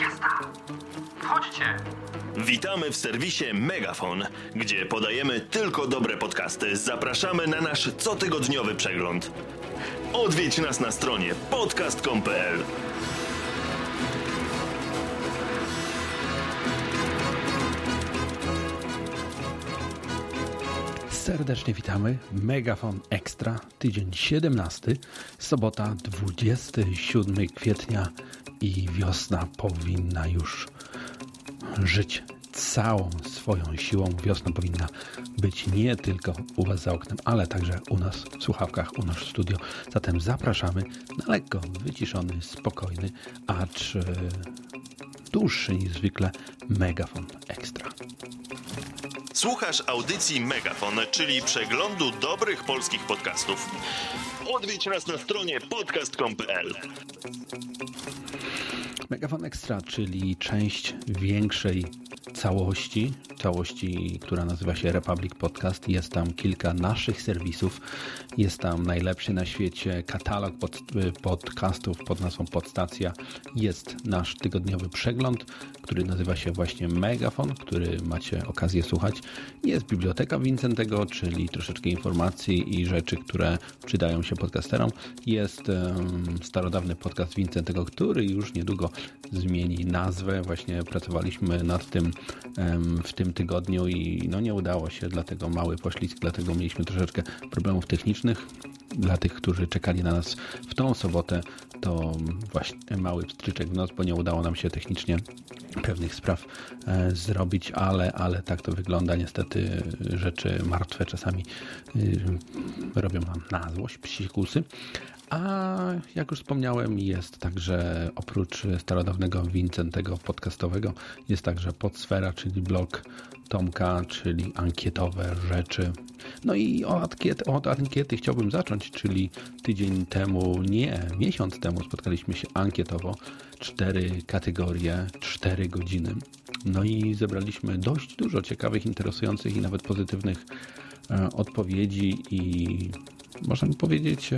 jazda! Wchodźcie! Witamy w serwisie Megafon, gdzie podajemy tylko dobre podcasty. Zapraszamy na nasz cotygodniowy przegląd. Odwiedź nas na stronie podcast.com.pl. Serdecznie witamy. Megafon Extra, tydzień 17, sobota 27 kwietnia i wiosna powinna już żyć całą swoją siłą. Wiosna powinna być nie tylko u Was za oknem, ale także u nas w słuchawkach, u nas w studio. Zatem zapraszamy na lekko wyciszony, spokojny, acz dłuższy niż zwykle Megafon Extra. Słuchasz audycji Megafon, czyli przeglądu dobrych polskich podcastów. Odwiedź nas na stronie podcast.com.pl. Megafon Extra, czyli część większej całości, całości, która nazywa się Republic Podcast. Jest tam kilka naszych serwisów. Jest tam najlepszy na świecie katalog pod, podcastów pod nazwą Podstacja. Jest nasz tygodniowy przegląd, który nazywa się właśnie Megafon, który macie okazję słuchać. Jest biblioteka Vincentego, czyli troszeczkę informacji i rzeczy, które przydają się podcasterom. Jest um, starodawny podcast Vincentego, który już niedługo zmieni nazwę. Właśnie pracowaliśmy nad tym w tym tygodniu i no nie udało się, dlatego mały poślizg, dlatego mieliśmy troszeczkę problemów technicznych. Dla tych, którzy czekali na nas w tą sobotę, to właśnie mały pstryczek w nos, bo nie udało nam się technicznie pewnych spraw e, zrobić, ale, ale tak to wygląda. Niestety rzeczy martwe czasami e, robią nam na złość, psikusy. A jak już wspomniałem, jest także oprócz starodawnego Vincentego podcastowego, jest także Podsfera, czyli blog Tomka, czyli ankietowe rzeczy. No i od ankiety, od ankiety chciałbym zacząć, czyli tydzień temu, nie, miesiąc temu spotkaliśmy się ankietowo. Cztery kategorie, cztery godziny. No i zebraliśmy dość dużo ciekawych, interesujących i nawet pozytywnych e, odpowiedzi i można powiedzieć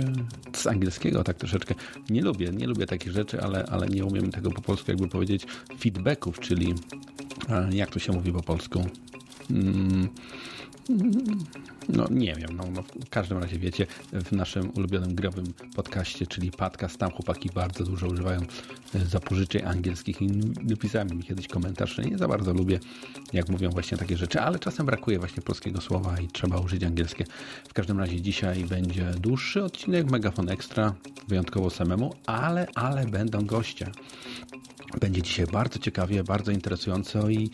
z angielskiego tak troszeczkę. Nie lubię, nie lubię takich rzeczy, ale, ale nie umiem tego po polsku jakby powiedzieć feedbacków, czyli jak to się mówi po polsku? Mm, no nie wiem, no, no, w każdym razie wiecie, w naszym ulubionym growym podcaście, czyli podcast, tam chłopaki bardzo dużo używają zapożyczeń angielskich i napisałem mi kiedyś komentarz, że nie za bardzo lubię, jak mówią właśnie takie rzeczy, ale czasem brakuje właśnie polskiego słowa i trzeba użyć angielskie. W każdym razie dzisiaj będzie dłuższy odcinek Megafon Extra, wyjątkowo samemu, ale, ale będą goście. Będzie dzisiaj bardzo ciekawie, bardzo interesująco i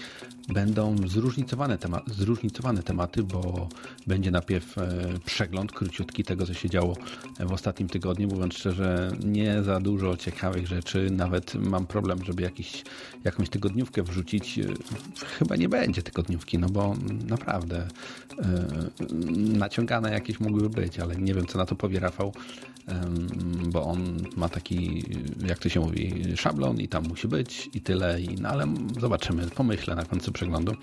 będą zróżnicowane, tema zróżnicowane tematy, bo będzie najpierw e, przegląd króciutki tego, co się działo w ostatnim tygodniu. Mówiąc szczerze, nie za dużo ciekawych rzeczy. Nawet mam problem, żeby jakiś, jakąś tygodniówkę wrzucić. E, chyba nie będzie tygodniówki, no bo naprawdę e, naciągane jakieś mogłyby być, ale nie wiem, co na to powie Rafał, bo on ma taki, jak to się mówi, szablon i tam musi być i tyle. I, no ale zobaczymy, pomyślę na końcu przeglądu.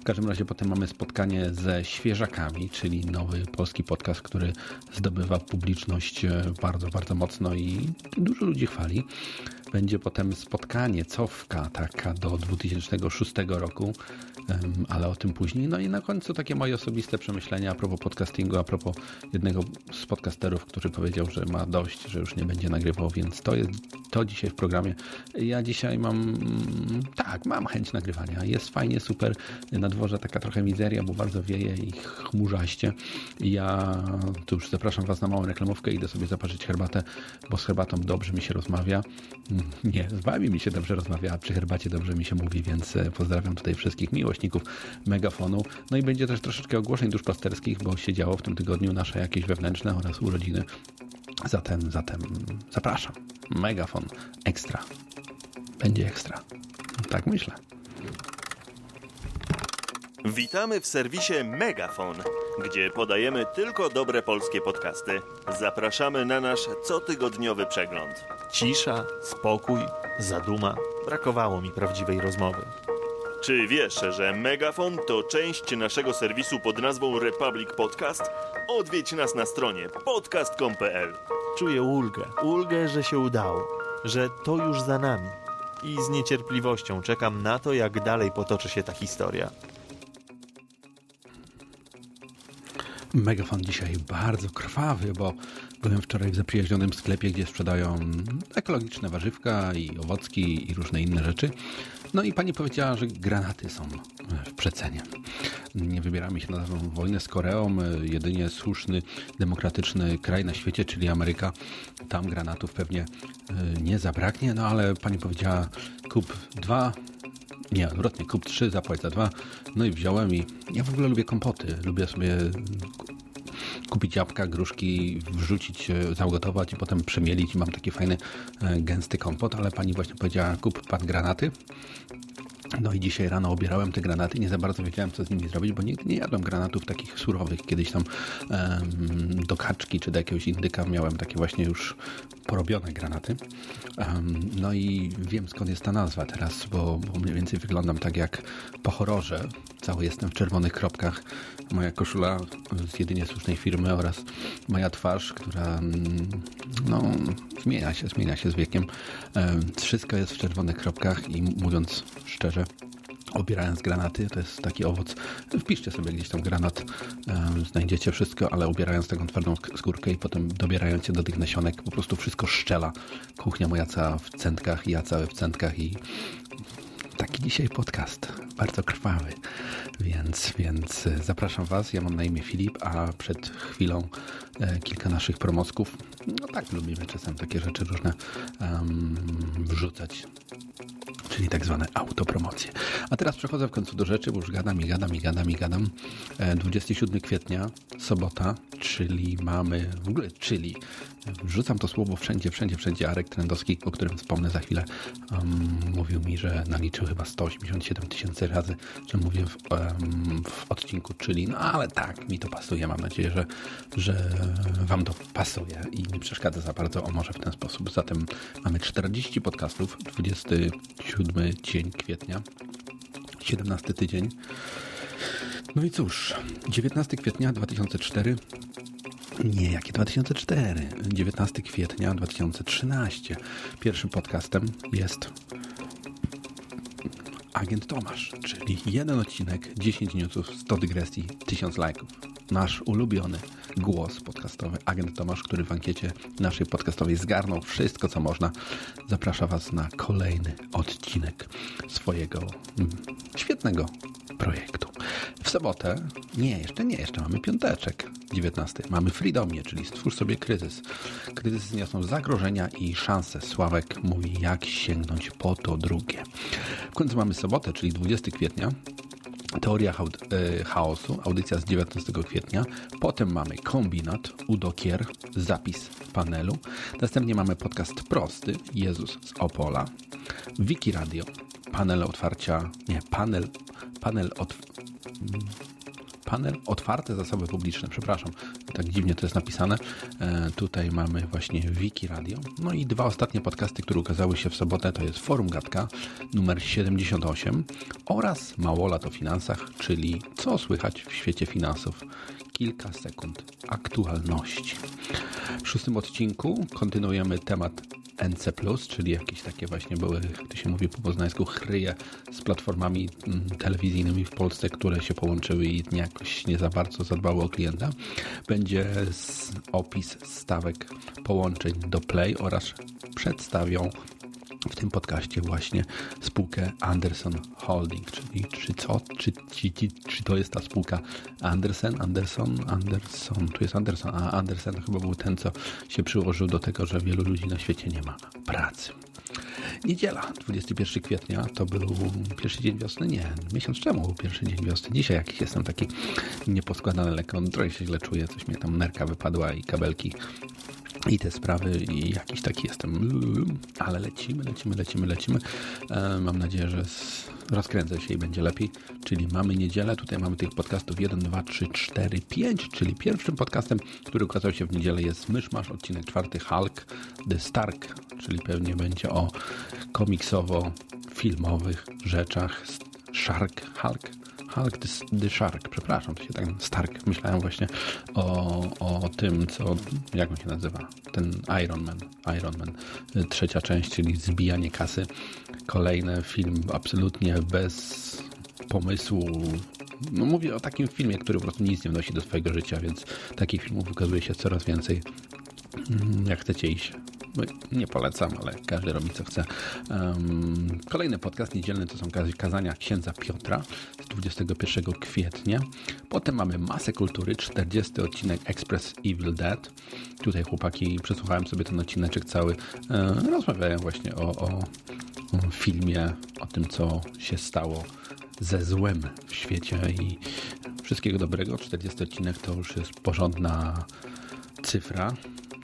W każdym razie potem mamy spotkanie ze Świeżakami, czyli nowy polski podcast, który zdobywa publiczność e, bardzo, bardzo mocno i dużo ludzi chwali. Będzie potem spotkanie, cofka taka do 2006 roku, ale o tym później. No i na końcu takie moje osobiste przemyślenia a propos podcastingu, a propos jednego z podcasterów, który powiedział, że ma dość, że już nie będzie nagrywał, więc to jest to dzisiaj w programie. Ja dzisiaj mam, tak, mam chęć nagrywania. Jest fajnie, super. Na dworze taka trochę mizeria, bo bardzo wieje i chmurzaście. Ja tu już zapraszam Was na małą reklamówkę, idę sobie zaparzyć herbatę, bo z herbatą dobrze mi się rozmawia. Nie, z Wami mi się dobrze rozmawia, przy herbacie dobrze mi się mówi, więc e, pozdrawiam tutaj wszystkich miłośników megafonu. No i będzie też troszeczkę ogłoszeń duszpasterskich, bo się działo w tym tygodniu nasze jakieś wewnętrzne oraz urodziny. Zatem, zatem zapraszam. Megafon ekstra. Będzie ekstra. Tak myślę. Witamy w serwisie Megafon, gdzie podajemy tylko dobre polskie podcasty. Zapraszamy na nasz cotygodniowy przegląd. Cisza, spokój, zaduma. Brakowało mi prawdziwej rozmowy. Czy wiesz, że Megafon to część naszego serwisu pod nazwą Republic Podcast? Odwiedź nas na stronie podcast.com.pl. Czuję ulgę, ulgę, że się udało, że to już za nami. i z niecierpliwością czekam na to, jak dalej potoczy się ta historia. Megafon dzisiaj bardzo krwawy, bo byłem wczoraj w zaprzyjaźnionym sklepie, gdzie sprzedają ekologiczne warzywka i owocki i różne inne rzeczy. No i pani powiedziała, że granaty są w przecenie. Nie wybieramy się na wojnę z Koreą. Jedynie słuszny, demokratyczny kraj na świecie, czyli Ameryka. Tam granatów pewnie y, nie zabraknie, no ale pani powiedziała kup dwa, nie, odwrotnie, kup trzy, zapłać za dwa. No i wziąłem i ja w ogóle lubię kompoty. Lubię sobie kupić jabłka, gruszki, wrzucić, e, zaugotować i potem przemielić. Mam taki fajny, e, gęsty kompot, ale pani właśnie powiedziała, kup pan granaty. No i dzisiaj rano obierałem te granaty. Nie za bardzo wiedziałem, co z nimi zrobić, bo nigdy nie jadłem granatów takich surowych. Kiedyś tam um, do kaczki czy do jakiegoś indyka miałem takie właśnie już porobione granaty. Um, no i wiem, skąd jest ta nazwa teraz, bo, bo mniej więcej wyglądam tak jak po horrorze. Cały jestem w czerwonych kropkach. Moja koszula z jedynie słusznej firmy oraz moja twarz, która no, zmienia się, zmienia się z wiekiem. Um, wszystko jest w czerwonych kropkach i mówiąc szczerze, obierając granaty, to jest taki owoc. Wpiszcie sobie gdzieś tam granat, um, znajdziecie wszystko, ale ubierając taką twardą skórkę i potem dobierając je do tych nasionek, po prostu wszystko szczela. Kuchnia moja cała w centkach, ja cały w centkach i taki dzisiaj podcast, bardzo krwawy, więc, więc zapraszam Was. Ja mam na imię Filip, a przed chwilą e, kilka naszych promocków. No tak, lubimy czasem takie rzeczy różne um, wrzucać czyli tak zwane autopromocje. A teraz przechodzę w końcu do rzeczy, bo już gadam i gadam i gadam i gadam. 27 kwietnia, sobota, czyli mamy, w ogóle, czyli wrzucam to słowo wszędzie, wszędzie, wszędzie. Arek Trendowski, o którym wspomnę za chwilę, um, mówił mi, że naliczył chyba 187 tysięcy razy, że mówię w, um, w, odcinku, czyli no ale tak, mi to pasuje. Mam nadzieję, że, że Wam to pasuje i nie przeszkadza za bardzo, o może w ten sposób. Zatem mamy 40 podcastów, 27 dzień kwietnia, 17 tydzień. No i cóż, 19 kwietnia 2004 nie, jakie 2004? 19 kwietnia 2013. Pierwszym podcastem jest Agent Tomasz, czyli jeden odcinek, 10 newsów, 100 dygresji, 1000 lajków. Nasz ulubiony głos podcastowy, Agent Tomasz, który w ankiecie naszej podcastowej zgarnął wszystko, co można. Zaprasza Was na kolejny odcinek swojego mm, świetnego projektu. W sobotę, nie, jeszcze nie, jeszcze mamy piąteczek, 19. Mamy Freedomie, czyli stwórz sobie kryzys. Kryzysy niosą zagrożenia i szanse. Sławek mówi, jak sięgnąć po to drugie. W końcu mamy sobotę, czyli 20 kwietnia. Teoria e, chaosu, audycja z 19 kwietnia. Potem mamy kombinat, Udokier, zapis panelu. Następnie mamy podcast prosty, Jezus z Opola. Wiki Radio, panel otwarcia, nie, panel, panel od, panel otwarte zasoby publiczne, przepraszam, tak dziwnie to jest napisane. E, tutaj mamy właśnie Wiki Radio. No i dwa ostatnie podcasty, które ukazały się w sobotę, to jest Forum Gatka numer 78 oraz Małolat o finansach, czyli co słychać w świecie finansów. Kilka sekund aktualności. W szóstym odcinku kontynuujemy temat NC+, czyli jakieś takie właśnie były, jak to się mówi po poznańsku, chryje z platformami mm, telewizyjnymi w Polsce, które się połączyły i jakoś nie za bardzo zadbały o klienta. Będzie opis stawek połączeń do Play oraz przedstawią w tym podcaście właśnie spółkę Anderson Holding, czyli czy co, czy, czy, czy, czy to jest ta spółka Anderson, Anderson, Anderson, tu jest Anderson, a Anderson chyba był ten, co się przyłożył do tego, że wielu ludzi na świecie nie ma pracy. Niedziela, 21 kwietnia, to był pierwszy dzień wiosny? Nie, miesiąc temu był pierwszy dzień wiosny. Dzisiaj jakiś jestem taki nieposkładany lekko, trochę się źle czuję, coś mnie tam nerka wypadła i kabelki i te sprawy i jakiś taki jestem, ale lecimy, lecimy, lecimy, lecimy. E, mam nadzieję, że rozkręcę się i będzie lepiej. Czyli mamy niedzielę, tutaj mamy tych podcastów 1, 2, 3, 4, 5, czyli pierwszym podcastem, który ukazał się w niedzielę jest Myszmasz, odcinek czwarty Hulk, The Stark, czyli pewnie będzie o komiksowo-filmowych rzeczach. Shark, Hulk, Hulk the, Shark, przepraszam, to się tak Stark. Myślałem właśnie o, o tym, co, jak on się nazywa, ten Iron Man, Iron Man, trzecia część, czyli zbijanie kasy. Kolejny film absolutnie bez pomysłu. No mówię o takim filmie, który po prostu nic nie wnosi do swojego życia, więc takich filmów ukazuje się coraz więcej. Mm, jak chcecie iść nie polecam, ale każdy robi co chce. Kolejny podcast niedzielny to są kazania księdza Piotra z 21 kwietnia. Potem mamy Masę Kultury, 40 odcinek Express Evil Dead. Tutaj chłopaki, przesłuchałem sobie ten odcineczek cały, e, rozmawiają właśnie o, o, o filmie, o tym, co się stało ze złem w świecie i wszystkiego dobrego. 40 odcinek to już jest porządna cyfra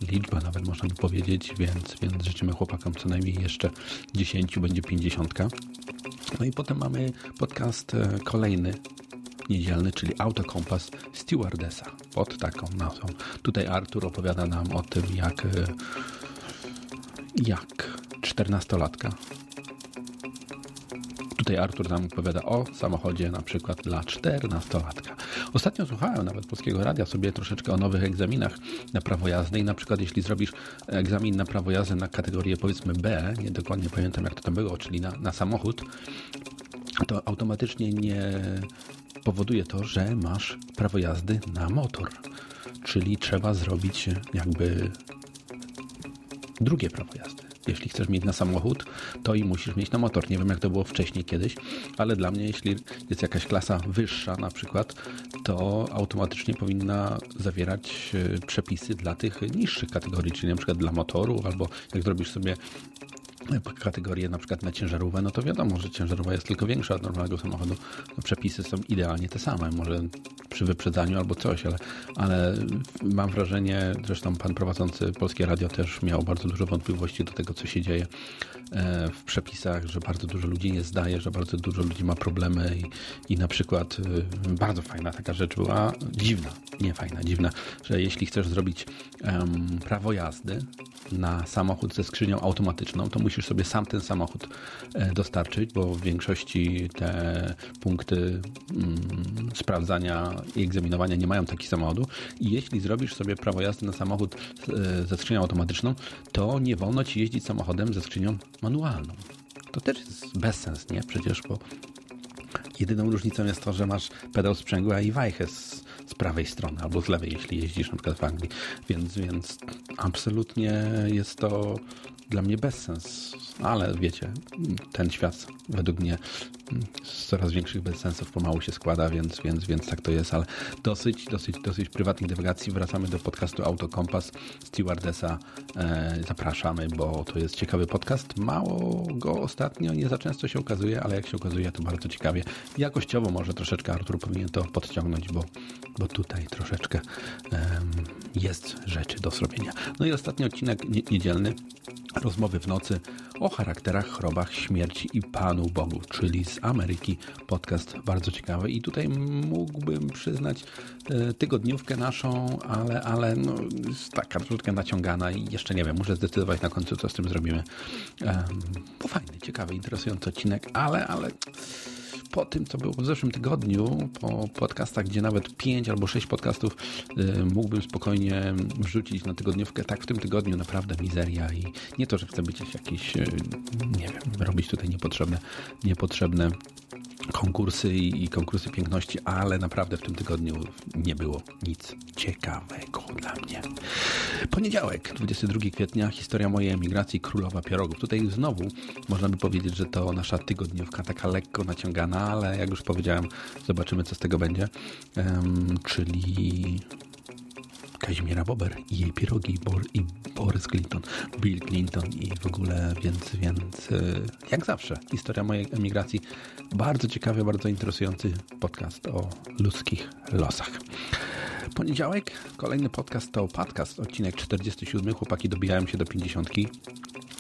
liczba nawet można by powiedzieć, więc, więc życzymy chłopakom co najmniej jeszcze 10, będzie 50. No i potem mamy podcast e, kolejny, niedzielny, czyli Autokompas Stewardessa pod taką nazwą. Tutaj Artur opowiada nam o tym, jak e, jak 14-latka Tutaj Artur nam opowiada o samochodzie na przykład dla 14-latka. Ostatnio słuchałem nawet Polskiego Radia sobie troszeczkę o nowych egzaminach na prawo jazdy i na przykład jeśli zrobisz egzamin na prawo jazdy na kategorię powiedzmy B, nie dokładnie pamiętam jak to tam było, czyli na, na samochód, to automatycznie nie powoduje to, że masz prawo jazdy na motor. Czyli trzeba zrobić jakby drugie prawo jazdy jeśli chcesz mieć na samochód, to i musisz mieć na motor. Nie wiem, jak to było wcześniej kiedyś, ale dla mnie, jeśli jest jakaś klasa wyższa na przykład, to automatycznie powinna zawierać e, przepisy dla tych niższych kategorii, czyli na przykład dla motoru, albo jak zrobisz sobie kategorię na przykład na ciężarówkę, no to wiadomo, że ciężarówka jest tylko większa od normalnego samochodu. No przepisy są idealnie te same, może przy wyprzedzaniu albo coś, ale, ale mam wrażenie, zresztą pan prowadzący Polskie Radio też miał bardzo dużo wątpliwości do tego, co się dzieje e, w przepisach, że bardzo dużo ludzi nie zdaje, że bardzo dużo ludzi ma problemy i, i na przykład e, bardzo fajna taka rzecz była, dziwna, nie fajna, dziwna, że jeśli chcesz zrobić um, prawo jazdy na samochód ze skrzynią automatyczną, to musisz sobie sam ten samochód e, dostarczyć, bo w większości te punkty mm, sprawdzania i egzaminowania nie mają takiego samochodu. I jeśli zrobisz sobie prawo jazdy na samochód e, ze skrzynią automatyczną, to nie wolno ci jeździć samochodem ze skrzynią manualną. To też jest bezsens, nie? Przecież, bo jedyną różnicą jest to, że masz pedał sprzęgła i wajchę z, z prawej strony albo z lewej, jeśli jeździsz na przykład w Anglii. Więc, więc absolutnie jest to dla mnie bezsens. Ale wiecie, ten świat według mnie z coraz większych bezsensów pomału się składa, więc, więc, więc tak to jest, ale dosyć, dosyć, dosyć prywatnych dywagacji. Wracamy do podcastu Autokompas Stewardessa. E, zapraszamy, bo to jest ciekawy podcast. Mało go ostatnio, nie za często się okazuje, ale jak się okazuje, to bardzo ciekawie. Jakościowo może troszeczkę Artur powinien to podciągnąć, bo, bo tutaj troszeczkę jest rzeczy do zrobienia. No i ostatni odcinek niedzielny Rozmowy w nocy o charakterach, chorobach, śmierci i Panu Bogu, czyli z Ameryki. Podcast bardzo ciekawy i tutaj mógłbym przyznać e, tygodniówkę naszą, ale, ale no, jest taka troszeczkę naciągana i jeszcze nie wiem, muszę zdecydować na końcu, co z tym zrobimy. bo fajny, ciekawy, interesujący odcinek, ale, ale po tym, co było w zeszłym tygodniu, po podcastach, gdzie nawet 5 albo 6 podcastów y, mógłbym spokojnie wrzucić na tygodniówkę, tak w tym tygodniu naprawdę mizeria i nie to, że chcę być jakiś, y, nie wiem, robić tutaj niepotrzebne, niepotrzebne konkursy i, konkursy piękności, ale naprawdę w tym tygodniu nie było nic ciekawego dla mnie. Poniedziałek, 22 kwietnia, historia mojej emigracji Królowa Pierogów. Tutaj znowu można by powiedzieć, że to nasza tygodniówka taka lekko naciągana, ale jak już powiedziałem, zobaczymy co z tego będzie. Um, czyli Kazimiera Bober i jej pierogi i Boris Clinton, Bill Clinton i w ogóle, więc, więc e, jak zawsze, historia mojej emigracji. Bardzo ciekawy, bardzo interesujący podcast o ludzkich losach. Poniedziałek, kolejny podcast to podcast, odcinek 47. Chłopaki dobijają się do 50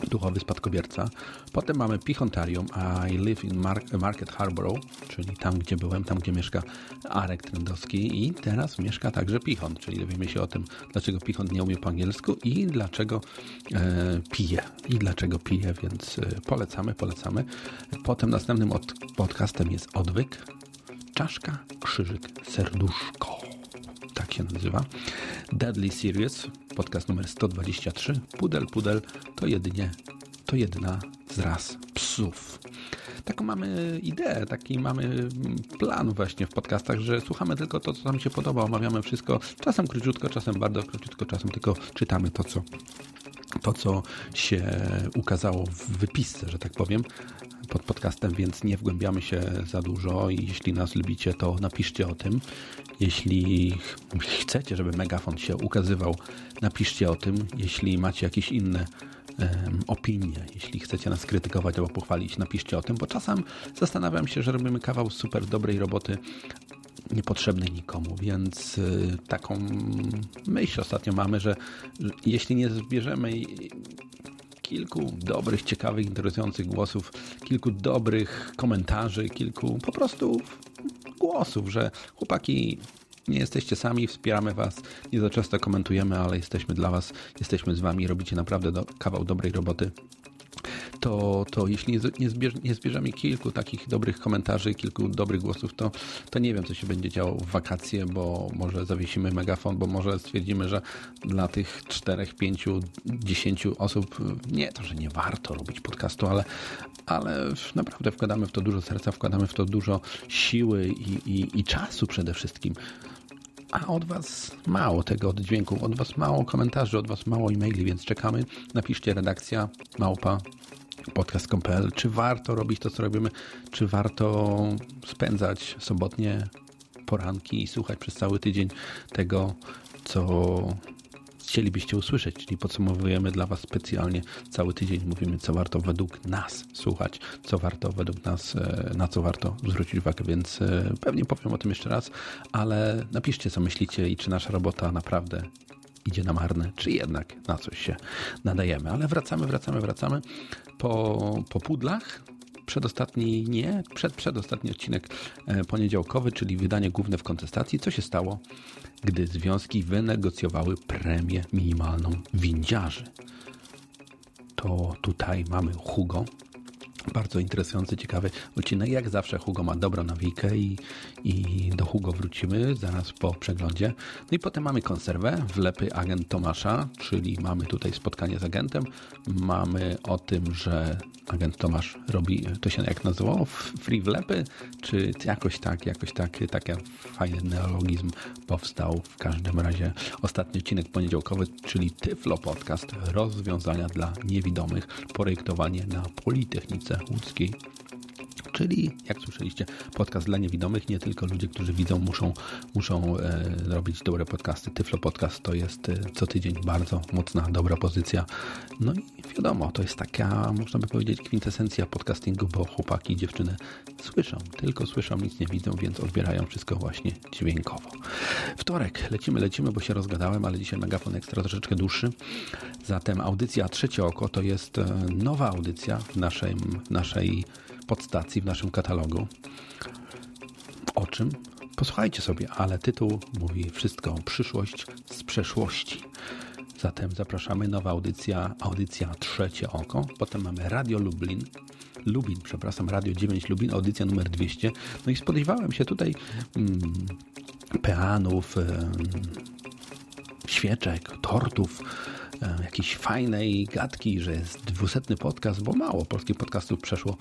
duchowy spadkobierca. Potem mamy Pichontarium, I live in Market Harborough, czyli tam, gdzie byłem, tam, gdzie mieszka Arek Trendowski i teraz mieszka także Pichon, czyli dowiemy się o tym, dlaczego Pichon nie umie po angielsku i dlaczego e, pije. I dlaczego pije, więc e, polecamy, polecamy. Potem następnym od, podcastem jest Odwyk, czaszka, krzyżyk, serduszko. Tak się nazywa. Deadly Serious, podcast numer 123. Pudel, pudel to jedynie, to jedna z ras psów. Taką mamy ideę, taki mamy plan właśnie w podcastach, że słuchamy tylko to, co nam się podoba, omawiamy wszystko, czasem króciutko, czasem bardzo króciutko, czasem tylko czytamy to, co to, co się ukazało w wypisce, że tak powiem, pod podcastem, więc nie wgłębiamy się za dużo i jeśli nas lubicie, to napiszcie o tym. Jeśli chcecie, żeby Megafon się ukazywał, napiszcie o tym. Jeśli macie jakieś inne opinie, jeśli chcecie nas krytykować albo pochwalić, napiszcie o tym, bo czasem zastanawiam się, że robimy kawał super dobrej roboty, niepotrzebnej nikomu, więc y, taką myśl ostatnio mamy, że jeśli nie zbierzemy kilku dobrych, ciekawych, interesujących głosów, kilku dobrych komentarzy, kilku po prostu głosów, że chłopaki nie jesteście sami, wspieramy Was, nie za często komentujemy, ale jesteśmy dla Was, jesteśmy z Wami, robicie naprawdę do, kawał dobrej roboty to, to jeśli nie, zbierz, nie zbierzemy kilku takich dobrych komentarzy, kilku dobrych głosów, to, to nie wiem, co się będzie działo w wakacje, bo może zawiesimy megafon, bo może stwierdzimy, że dla tych czterech, pięciu, dziesięciu osób nie to, że nie warto robić podcastu, ale, ale naprawdę wkładamy w to dużo serca, wkładamy w to dużo siły i, i, i czasu przede wszystkim. A od Was mało tego oddźwięku, od Was mało komentarzy, od Was mało e-maili, więc czekamy. Napiszcie redakcja małpa podcast.pl. Czy warto robić to, co robimy? Czy warto spędzać sobotnie poranki i słuchać przez cały tydzień tego, co chcielibyście usłyszeć, czyli podsumowujemy dla Was specjalnie cały tydzień, mówimy, co warto według nas słuchać, co warto według nas, e, na co warto zwrócić uwagę, więc e, pewnie powiem o tym jeszcze raz, ale napiszcie, co myślicie i czy nasza robota naprawdę idzie na marne, czy jednak na coś się nadajemy. Ale wracamy, wracamy, wracamy po, po pudlach. Przedostatni nie, przed, przedostatni odcinek e, poniedziałkowy, czyli wydanie główne w kontestacji. Co się stało, gdy związki wynegocjowały premię minimalną windziarzy? To tutaj mamy Hugo, bardzo interesujący, ciekawy odcinek. Jak zawsze Hugo ma dobrą nawijkę i, i do Hugo wrócimy zaraz po przeglądzie. No i potem mamy konserwę, wlepy agent Tomasza, czyli mamy tutaj spotkanie z agentem. Mamy o tym, że agent Tomasz robi, to się jak nazywało, free wlepy, czy jakoś tak, jakoś tak, taki fajny neologizm powstał. W każdym razie ostatni odcinek poniedziałkowy, czyli Tyflo Podcast, rozwiązania dla niewidomych, projektowanie na Politechnice za húcky. Czyli, jak słyszeliście, podcast dla niewidomych. Nie tylko ludzie, którzy widzą, muszą, muszą e, robić dobre podcasty. Tyflo Podcast to jest e, co tydzień bardzo mocna, dobra pozycja. No i wiadomo, to jest taka, można by powiedzieć, kwintesencja podcastingu, bo chłopaki i dziewczyny słyszą, tylko słyszą, nic nie widzą, więc odbierają wszystko właśnie dźwiękowo. Wtorek, lecimy, lecimy, bo się rozgadałem, ale dzisiaj megafon ekstra troszeczkę dłuższy. Zatem audycja Trzecie Oko to jest e, nowa audycja w naszej, naszej podstacji, w naszym katalogu. O czym? Posłuchajcie sobie, ale tytuł mówi wszystko. Przyszłość z przeszłości. Zatem zapraszamy, nowa audycja, audycja Trzecie Oko. Potem mamy Radio Lublin, Lubin, przepraszam, Radio 9 Lubin, audycja numer 200. No i spodziewałem się tutaj mm, peanów, świeczek, tortów, jakiejś fajnej gadki, że jest dwusetny podcast, bo mało polskich podcastów przeszło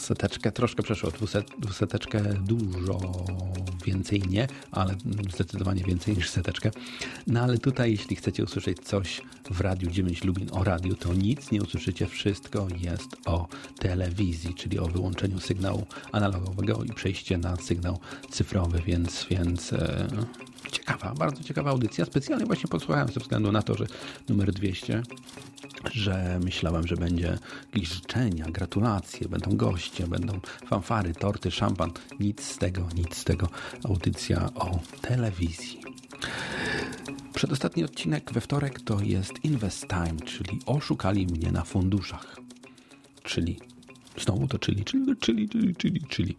seteczkę, troszkę przeszło dwuseteczkę, dużo więcej nie, ale zdecydowanie więcej niż seteczkę. No ale tutaj, jeśli chcecie usłyszeć coś w Radiu 9 Lubin o radiu, to nic nie usłyszycie, wszystko jest o telewizji, czyli o wyłączeniu sygnału analogowego i przejście na sygnał cyfrowy, więc, więc e, ciekawa, bardzo ciekawa audycja. Specjalnie właśnie posłuchałem ze względu na to, że numer 200 że myślałem, że będzie jakieś życzenia, gratulacje, będą goście, będą fanfary, torty, szampan. Nic z tego, nic z tego. Audycja o telewizji. Przedostatni odcinek we wtorek to jest Invest Time, czyli oszukali mnie na funduszach. Czyli Znowu to czyli, czyli, czyli, czyli, czyli, czyli,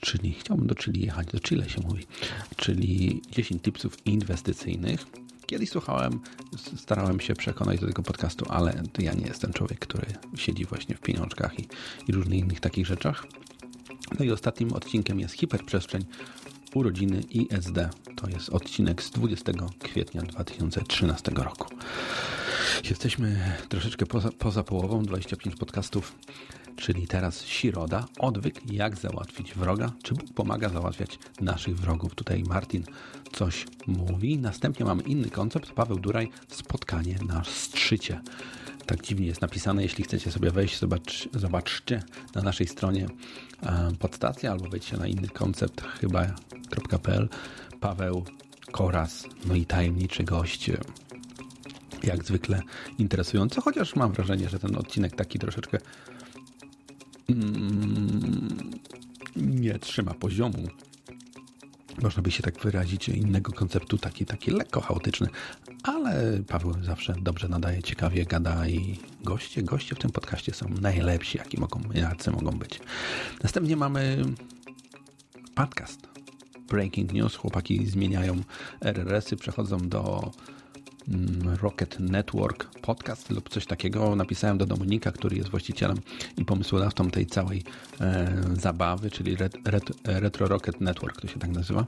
czyli, chciałbym do Chile jechać, do Chile się mówi, czyli 10 tipsów inwestycyjnych. Kiedyś słuchałem, starałem się przekonać do tego podcastu, ale ja nie jestem człowiek, który siedzi właśnie w pieniążkach i, i różnych innych takich rzeczach. No i ostatnim odcinkiem jest Hiperprzestrzeń Urodziny ISD. To jest odcinek z 20 kwietnia 2013 roku. Jesteśmy troszeczkę poza, poza połową, 25 podcastów, czyli teraz Siroda, odwyk, jak załatwić wroga, czy Bóg pomaga załatwiać naszych wrogów. Tutaj Martin coś mówi. Następnie mamy inny koncept, Paweł Duraj, spotkanie na szczycie tak dziwnie jest napisane. Jeśli chcecie sobie wejść, zobacz, zobaczcie na naszej stronie e, podstację albo wejdźcie na inny koncept chyba.pl. Paweł Koras, no i tajemniczy gość. Jak zwykle interesujący, chociaż mam wrażenie, że ten odcinek taki troszeczkę nie trzyma poziomu można by się tak wyrazić, innego konceptu, taki, taki lekko chaotyczny, ale Paweł zawsze dobrze nadaje, ciekawie gada i goście, goście w tym podcaście są najlepsi, jaki mogą, jacy mogą być. Następnie mamy podcast. Breaking News. Chłopaki zmieniają RRS-y, przechodzą do Mm, Rocket Network podcast lub coś takiego. Napisałem do Dominika, który jest właścicielem i pomysłodawcą tej całej e, zabawy, czyli Ret, Ret, Retro Rocket Network, to się tak nazywa.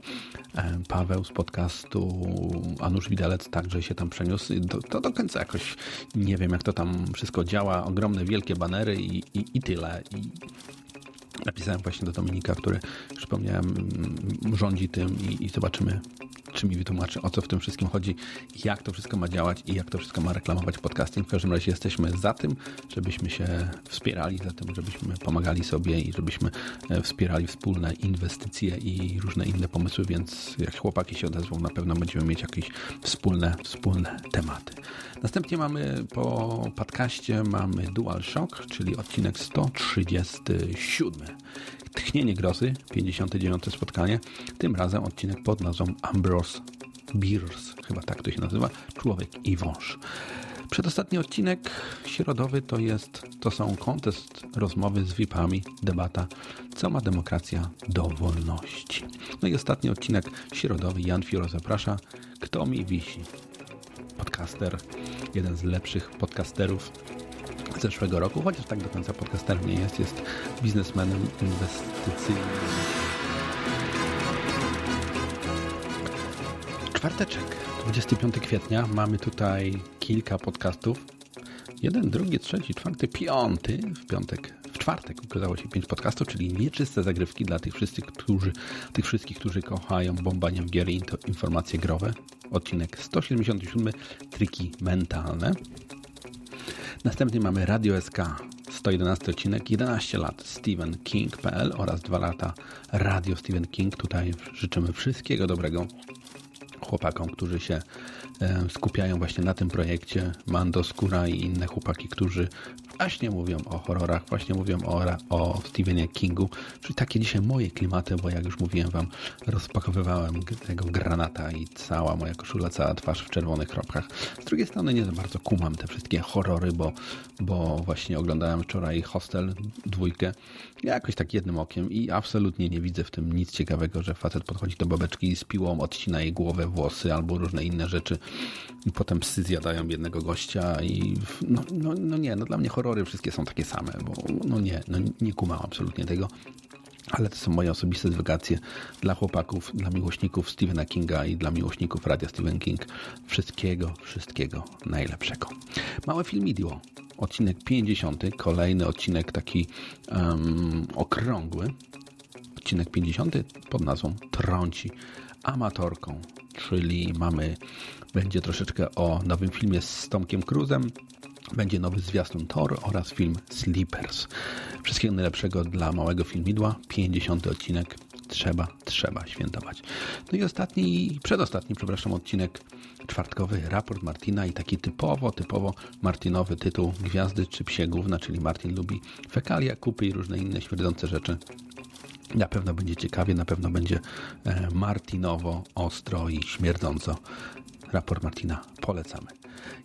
E, Paweł z podcastu Anusz Widelec także się tam przeniósł. To, to do końca jakoś nie wiem, jak to tam wszystko działa. Ogromne, wielkie banery i, i, i tyle. I napisałem właśnie do Dominika, który, przypomniałem, mm, rządzi tym i, i zobaczymy, czy mi wytłumaczy, o co w tym wszystkim chodzi, jak to wszystko ma działać i jak to wszystko ma reklamować podcasting. W każdym razie jesteśmy za tym, żebyśmy się wspierali, za tym, żebyśmy pomagali sobie i żebyśmy e, wspierali wspólne inwestycje i różne inne pomysły, więc jak chłopaki się odezwą, na pewno będziemy mieć jakieś wspólne, wspólne tematy. Następnie mamy po podcaście mamy DualShock, czyli odcinek 137. Tchnienie Grosy, 59. spotkanie. Tym razem odcinek pod nazwą Ambrose Beers, chyba tak to się nazywa, Człowiek i Wąż. Przedostatni odcinek środowy to jest, to są kontest, rozmowy z VIP-ami, debata, co ma demokracja do wolności. No i ostatni odcinek środowy, Jan Fioro zaprasza, kto mi wisi. Podcaster, jeden z lepszych podcasterów zeszłego roku, chociaż tak do końca podcasterem nie jest, jest biznesmenem inwestycyjnym. Czwarteczek, 25 kwietnia, mamy tutaj kilka podcastów. Jeden, drugi, trzeci, czwarty, piąty. W piątek, w czwartek ukazało się pięć podcastów, czyli nieczyste zagrywki dla tych wszystkich, którzy, tych wszystkich, którzy kochają bombanie w giery i informacje growe. Odcinek 177, triki mentalne. Następnie mamy Radio SK, 111 odcinek, 11 lat Stephen King.pl oraz 2 lata Radio Stephen King. Tutaj życzymy wszystkiego dobrego chłopakom, którzy się e, skupiają właśnie na tym projekcie. Mando Skóra i inne chłopaki, którzy właśnie mówią o horrorach, właśnie mówią o, o Stephenie Kingu, czyli takie dzisiaj moje klimaty, bo jak już mówiłem wam, rozpakowywałem tego granata i cała moja koszula, cała twarz w czerwonych kropkach. Z drugiej strony nie za bardzo kumam te wszystkie horrory, bo, bo właśnie oglądałem wczoraj Hostel dwójkę jakoś tak jednym okiem i absolutnie nie widzę w tym nic ciekawego, że facet podchodzi do babeczki z piłą, odcina jej głowę, włosy albo różne inne rzeczy i potem psy zjadają jednego gościa i no, no, no nie, no dla mnie horrory wszystkie są takie same, bo no nie, no nie kumam absolutnie tego. Ale to są moje osobiste dywagacje dla chłopaków, dla miłośników Stephena Kinga i dla miłośników Radia Stephen King. Wszystkiego, wszystkiego najlepszego. Małe filmidło. Odcinek 50. Kolejny odcinek taki um, okrągły. Odcinek 50 pod nazwą Trąci amatorką. Czyli mamy, będzie troszeczkę o nowym filmie z Tomkiem Cruzem, będzie nowy zwiastun Thor oraz film Sleepers. Wszystkiego najlepszego dla małego filmidła. 50 odcinek. Trzeba, trzeba świętować. No i ostatni, przedostatni, przepraszam, odcinek czwartkowy, raport Martina i taki typowo, typowo Martinowy tytuł Gwiazdy czy psie gówna, czyli Martin lubi fekalia, kupy i różne inne śmierdzące rzeczy. Na pewno będzie ciekawie, na pewno będzie e, Martinowo, ostro i śmierdząco. Raport Martina polecamy.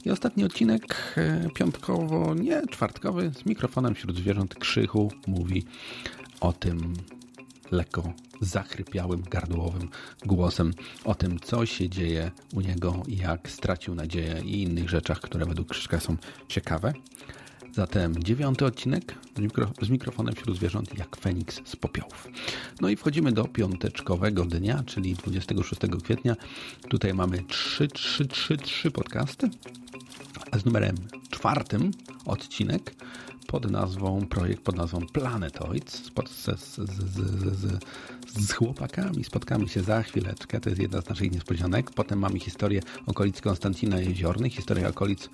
I ostatni odcinek e, piątkowo, nie czwartkowy, z mikrofonem wśród zwierząt Krzychu mówi o tym lekko zachrypiałym, gardłowym głosem o tym, co się dzieje u niego, jak stracił nadzieję i innych rzeczach, które według Krzyszka są ciekawe. Zatem dziewiąty odcinek z, mikro, z mikrofonem wśród zwierząt jak Feniks z popiołów. No i wchodzimy do piąteczkowego dnia, czyli 26 kwietnia. Tutaj mamy 3, 3, 3, 3 podcasty. A z numerem czwartym odcinek pod nazwą, projekt pod nazwą Planetoids z, z, z, z, chłopakami. Spotkamy się za chwileczkę, to jest jedna z naszych niespodzianek. Potem mamy historię okolic Konstantina Jeziornych, historię okolic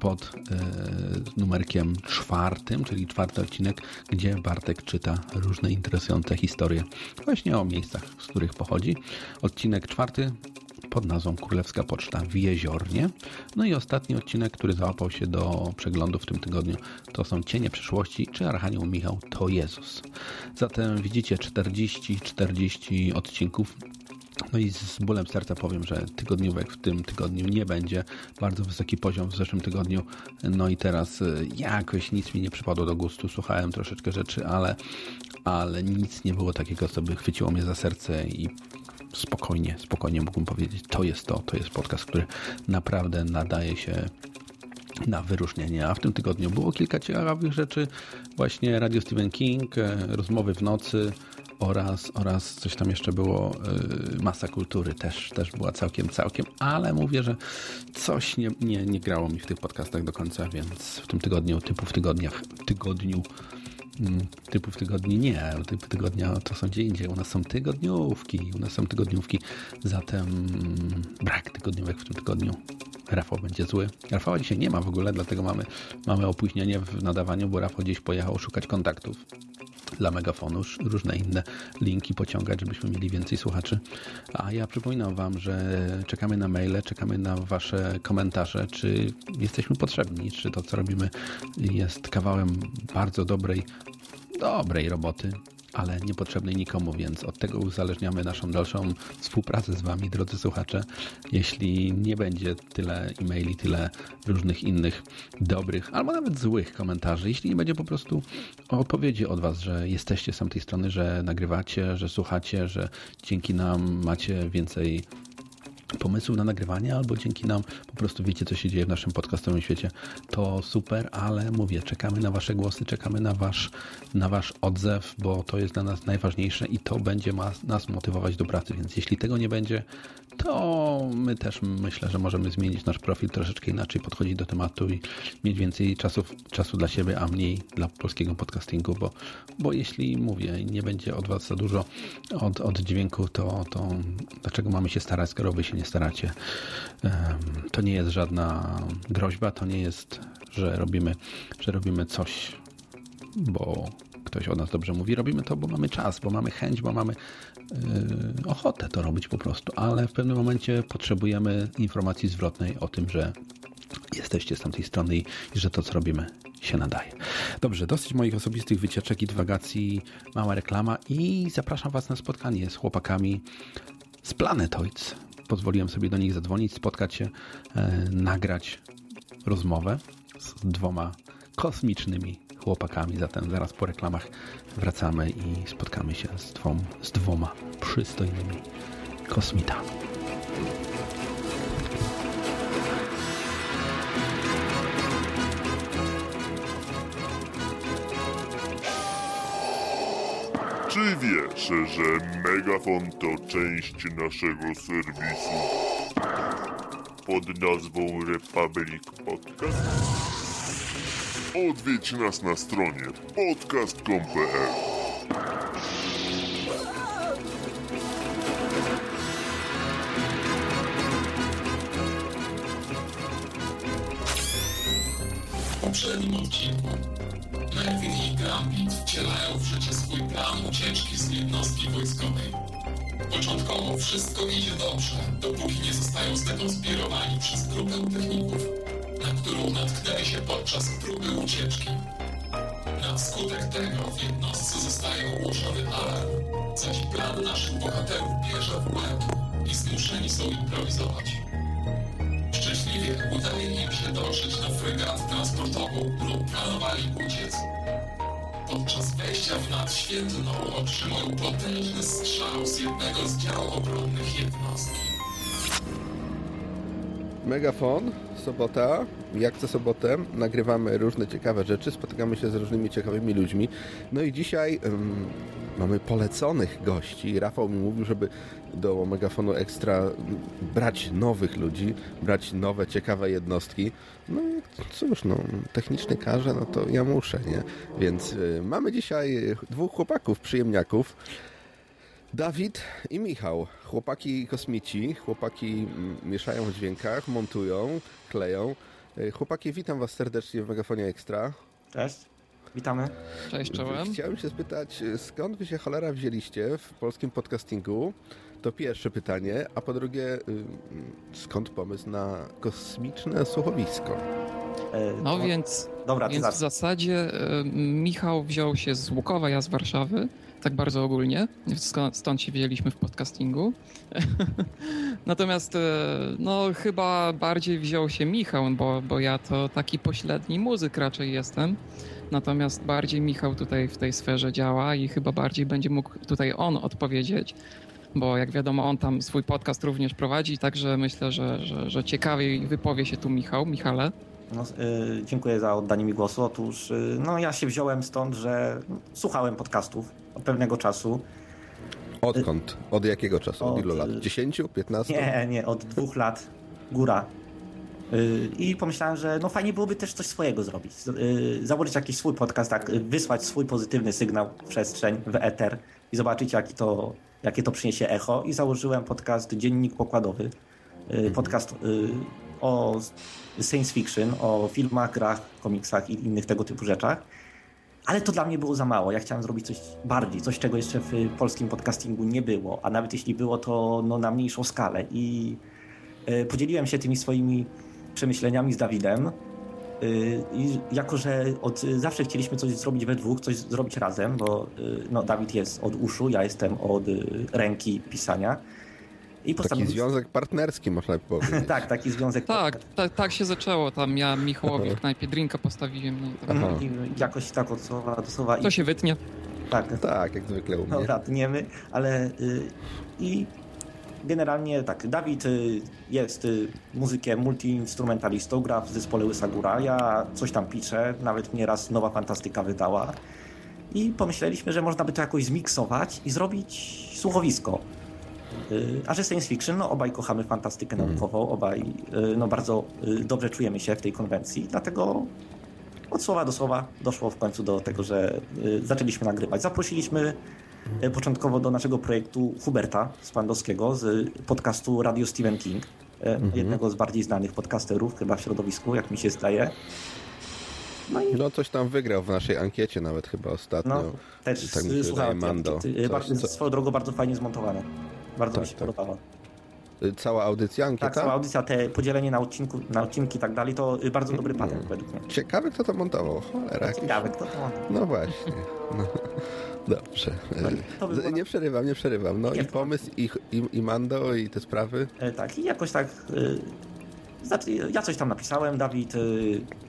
pod e, numerkiem czwartym, czyli czwarty odcinek, gdzie Bartek czyta różne interesujące historie właśnie o miejscach, z których pochodzi. Odcinek czwarty pod nazwą Królewska Poczta w Jeziornie. No i ostatni odcinek, który załapał się do przeglądu w tym tygodniu, to są Cienie Przyszłości, czy Archanioł Michał to Jezus. Zatem widzicie 40-40 odcinków no i z bólem serca powiem, że tygodniówek w tym tygodniu nie będzie. Bardzo wysoki poziom w zeszłym tygodniu. No i teraz y, jakoś nic mi nie przypadło do gustu. Słuchałem troszeczkę rzeczy, ale, ale nic nie było takiego, co by chwyciło mnie za serce i spokojnie, spokojnie mógłbym powiedzieć, to jest to, to jest podcast, który naprawdę nadaje się na wyróżnienie. A w tym tygodniu było kilka ciekawych rzeczy. Właśnie Radio Stephen King, e, rozmowy w nocy oraz, oraz coś tam jeszcze było, e, masa kultury też, też była całkiem, całkiem, ale mówię, że coś nie, nie, nie grało mi w tych podcastach do końca, więc w tym tygodniu, typu w tygodniach, tygodniu Mm, typów tygodni nie. Typy tygodnia to są gdzie indziej. U nas są tygodniówki. U nas są tygodniówki. Zatem brak tygodniówek w tym tygodniu. Rafał będzie zły. Rafała dzisiaj nie ma w ogóle, dlatego mamy, mamy opóźnienie w nadawaniu, bo Rafał gdzieś pojechał szukać kontaktów dla megafonu, różne inne linki pociągać, żebyśmy mieli więcej słuchaczy. A ja przypominam Wam, że czekamy na maile, czekamy na Wasze komentarze, czy jesteśmy potrzebni, czy to, co robimy, jest kawałem bardzo dobrej, dobrej roboty, ale niepotrzebnej nikomu, więc od tego uzależniamy naszą dalszą współpracę z Wami, drodzy słuchacze. Jeśli nie będzie tyle e-maili, tyle różnych innych dobrych, albo nawet złych komentarzy, jeśli nie będzie po prostu odpowiedzi od Was, że jesteście z tej strony, że nagrywacie, że słuchacie, że dzięki nam macie więcej pomysłów na nagrywanie, albo dzięki nam po prostu wiecie, co się dzieje w naszym podcastowym świecie, to super, ale mówię, czekamy na Wasze głosy, czekamy na Wasz, na wasz odzew, bo to jest dla nas najważniejsze i to będzie nas motywować do pracy, więc jeśli tego nie będzie, to my też myślę, że możemy zmienić nasz profil troszeczkę inaczej, podchodzić do tematu i mieć więcej czasu, czasu dla siebie, a mniej dla polskiego podcastingu, bo, bo jeśli mówię, nie będzie od Was za dużo od, od dźwięku, to, to dlaczego mamy się starać, skoro Wy się nie staracie? To nie jest żadna groźba, to nie jest, że robimy, że robimy coś, bo ktoś o nas dobrze mówi, robimy to, bo mamy czas, bo mamy chęć, bo mamy ochotę to robić po prostu, ale w pewnym momencie potrzebujemy informacji zwrotnej o tym, że jesteście z tamtej strony i, i że to, co robimy, się nadaje. Dobrze, dosyć moich osobistych wycieczek i dywagacji, mała reklama i zapraszam Was na spotkanie z chłopakami z Planetoids. Pozwoliłem sobie do nich zadzwonić, spotkać się, e, nagrać rozmowę z dwoma kosmicznymi chłopakami. Zatem zaraz po reklamach wracamy i spotkamy się z, dwom, z dwoma przystojnymi kosmitami. Czy wiesz, że Megafon to część naszego serwisu pod nazwą Republic Podcast? Odwiedź nas na stronie podcast.com.pl W poprzednim odcinku Melvin i Gambit wcielają w życie swój plan ucieczki z jednostki wojskowej. Początkowo wszystko idzie dobrze, dopóki nie zostają zdekonspirowani przez grupę techników natknęli się podczas próby ucieczki. Na skutek tego w jednostce zostaje ułożony alarm, zaś plan naszych bohaterów bierze w łeb i zmuszeni są improwizować. Szczęśliwie udaje im się dotrzeć na fregat transportową, którą planowali uciec. Podczas wejścia w nadświetną otrzymują potężny strzał z jednego z działów obronnych jednostki. Megafon, sobota, jak co sobotę nagrywamy różne ciekawe rzeczy, spotykamy się z różnymi ciekawymi ludźmi. No i dzisiaj um, mamy poleconych gości. Rafał mi mówił, żeby do Megafonu Ekstra brać nowych ludzi, brać nowe, ciekawe jednostki. No i cóż, no, techniczny każe, no to ja muszę, nie? Więc y, mamy dzisiaj dwóch chłopaków, przyjemniaków. Dawid i Michał, chłopaki kosmici, chłopaki mm, mieszają w dźwiękach, montują, kleją. Y, Chłopaki, witam was serdecznie w Megafonie Ekstra. Cześć, witamy. Cześć, czołem. Chciałem się spytać, y, skąd wy się cholera wzięliście w polskim podcastingu? To pierwsze pytanie, a po drugie, y, skąd pomysł na kosmiczne słuchowisko? E, No to- więc, Dobra, więc w zasadzie e, Michał wziął się z Łukowa, ja z Warszawy, tak bardzo ogólnie, skąd, stąd się wzięliśmy w podcastingu. Natomiast e, no chyba bardziej wziął się Michał, bo, bo ja to taki pośredni muzyk raczej jestem. Natomiast bardziej Michał tutaj w tej sferze działa i chyba bardziej będzie mógł tutaj on odpowiedzieć, bo jak wiadomo on tam swój podcast również prowadzi, także myślę, że, że, że ciekawiej wypowie się tu Michał. Michale. No, y, dziękuję za oddanie mi głosu. Otóż y, no, ja się wziąłem stąd, że słuchałem podcastów od pewnego czasu. Odkąd? Od jakiego czasu? Od Od, ilu lat? y, 10? 15? Nie, nie, od dwóch lat góra. Y, I pomyślałem, że no fajnie byłoby też coś swojego zrobić. Y, Założyć jakiś swój podcast, tak, y, wysłać swój pozytywny sygnał w przestrzeń, w eter i zobaczyć, jaki to, jakie to przyniesie echo. I założyłem podcast Dziennik Pokładowy. Y, Podcast y, o science fiction, o filmach, grach, komiksach i innych tego typu rzeczach. Ale to dla mnie było za mało. Ja chciałem zrobić coś bardziej, coś czego jeszcze w polskim podcastingu nie było, a nawet jeśli było, to no, na mniejszą skalę. I y, podzieliłem się tymi swoimi przemyśleniami z Dawidem. Y, I jako, że od zawsze chcieliśmy coś zrobić we dwóch, coś zrobić razem, bo y, no, Dawid jest od uszu, ja jestem od y, ręki pisania. I Taki postanowiłem. związek partnerski, można by powiedzieć. tak, taki związek. Tak, tak, tak się zaczęło. Tam ja Michałowi w knajpie drinka postawiłem. No i tak. Aha. Mhm. I jakoś tak od słowa do słowa. To I, się wytnie. tak, Tak, jak zwykle u mnie. Dobra, tniemy, ale y, i generalnie tak, Dawid y, jest y, muzykiem, multiinstrumentalistą, gra w zespole Łysa Góra, ja coś tam piszę, nawet mnie raz Nowa Fantastyka wydała i pomyśleliśmy, że można by to jakoś zmiksować i zrobić słuchowisko. Y, A że science fiction, no obaj kochamy fantastykę naukową, obaj no bardzo dobrze czujemy się w tej konwencji, dlatego od słowa do słowa doszło w końcu do tego, że zaczęliśmy nagrywać. Zaprosiliśmy początkowo do naszego projektu Huberta Spandowskiego z podcastu Radio Stephen King, y, jednego z bardziej znanych podcasterów chyba w środowisku, jak mi się zdaje. No i No coś tam wygrał w naszej ankiecie nawet chyba ostatnio. no, też tak mi się wydaje, Mando. Coś, bardzo- co- Swoją drogą bardzo fajnie zmontowane. Bardzo Tak, mi się tak. podobało. Y, Cała audycja, Tak, ankieta? cała audycja, te podzielenie na, odcinku, na odcinki i tak dalej, to bardzo dobry patent według mnie. Ciekawe kto to montował. Cholera. Ciekawe, kto to No właśnie. No. Dobrze. by Y, Nie przerywam, nie przerywam. No Nie, i pomysł, i, i, i Mando, i te sprawy. E, Tak, i jakoś tak. y, Znaczy, ja coś tam napisałem, Dawid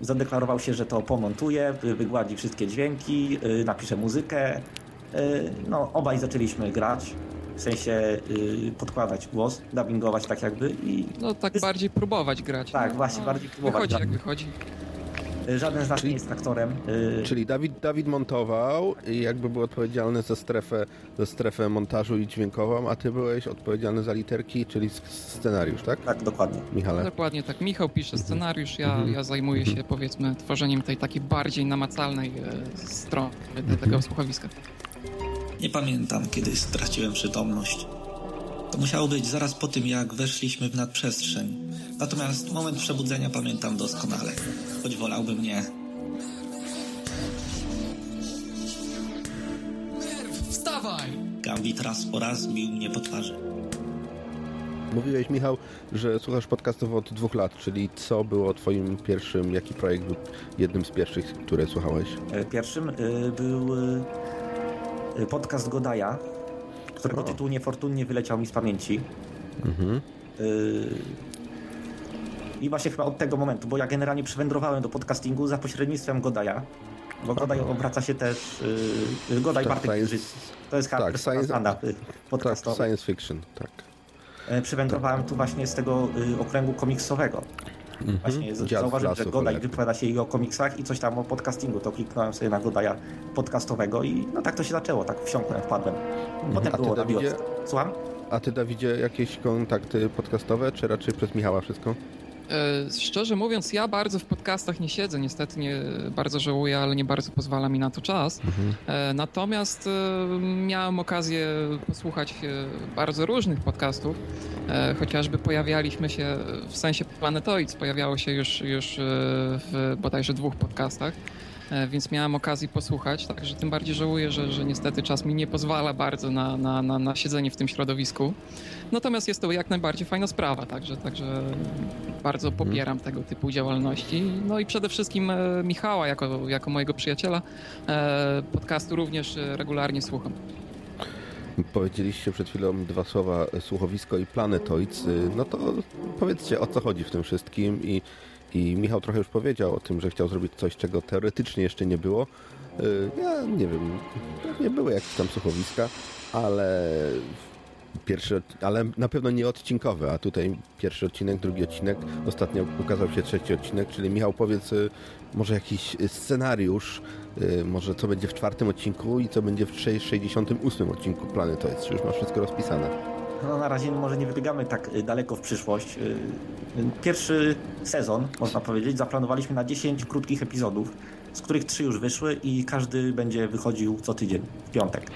zadeklarował się, że to pomontuje, wygładzi wszystkie dźwięki, napisze muzykę. No, obaj zaczęliśmy grać, w sensie y, podkładać głos, dubbingować tak jakby i No tak Wys- bardziej próbować grać. Tak, no, właśnie, no, bardziej próbować. Wychodzi Tak. jak wychodzi. y, żaden z nas Czyli- nie jest aktorem. y, Czyli Dawid, Dawid montował i jakby był odpowiedzialny za strefę, za strefę montażu i dźwiękową, a ty byłeś odpowiedzialny za litery, czyli scenariusz, tak? Tak, dokładnie. Michale? Dokładnie tak. Michał pisze Mhm. scenariusz, ja, ja zajmuję się powiedzmy tworzeniem tej takiej bardziej namacalnej e, strony Mhm. tego słuchowiska. Nie pamiętam, kiedy straciłem przytomność. To musiało być zaraz po tym, jak weszliśmy w nadprzestrzeń. Natomiast moment przebudzenia pamiętam doskonale, choć wolałbym nie. Wstawaj! Gambit raz po raz bił mnie po twarzy. Mówiłeś, Michał, że słuchasz podcastów od dwóch lat, czyli co było twoim pierwszym, jaki projekt był jednym z pierwszych, które słuchałeś? Y, Pierwszym y, był y, podcast Godaja, którego O. tytuł niefortunnie wyleciał mi z pamięci. Mhm. Yy, I właśnie chyba od tego momentu, bo ja generalnie przywędrowałem do podcastingu za pośrednictwem Godaja. Bo Godaj obraca się też. Yy, Godaj Tak, Bartek science-. To jest tak, tak, science- stand-up yy, Tak, podcastowy. science fiction, tak. Przywędrowałem tu właśnie z tego y, okręgu komiksowego. Właśnie z- Dziad zauważyłem, że Godaj wypowiada się i o komiksach i coś tam o podcastingu. To kliknąłem sobie na Godaja podcastowego i no tak to się zaczęło, tak wsiąkłem, wpadłem. Potem A było na Dawidzie? wiosce. Słucham? A ty, Dawidzie, jakieś kontakty podcastowe, czy raczej przez Michała wszystko? E, Szczerze mówiąc, ja bardzo w podcastach nie siedzę. Niestety nie bardzo żałuję, ale nie bardzo pozwala mi na to czas. E, Natomiast e, miałem okazję posłuchać bardzo różnych podcastów. Chociażby pojawialiśmy się, w sensie Planetoids pojawiało się już, już w bodajże dwóch podcastach. E, Więc miałem okazję posłuchać, także tym bardziej żałuję, że, że niestety czas mi nie pozwala bardzo na, na, na, na siedzenie w tym środowisku. Natomiast jest to jak najbardziej fajna sprawa, także, także bardzo popieram tego typu działalności. No i przede wszystkim e, Michała jako, jako mojego przyjaciela e, podcastu również regularnie słucham. Powiedzieliście przed chwilą dwa słowa słuchowisko i planetoids. y, No to powiedzcie o co chodzi w tym wszystkim i, i Michał trochę już powiedział o tym, że chciał zrobić coś, czego teoretycznie jeszcze nie było. Y, Ja nie wiem, pewnie były jakieś tam słuchowiska, ale pierwszy, ale na pewno nie odcinkowe, a tutaj pierwszy odcinek, drugi odcinek, ostatnio ukazał się trzeci odcinek, czyli Michał powiedz y, może jakiś scenariusz, y, może co będzie w czwartym odcinku i co będzie w 68 odcinku Planetoids, czy już masz wszystko rozpisane? No na razie może nie wybiegamy tak y, daleko w przyszłość. Y, Pierwszy sezon, można powiedzieć, zaplanowaliśmy na 10 krótkich epizodów, z których 3 już wyszły i każdy będzie wychodził co tydzień, w piątek.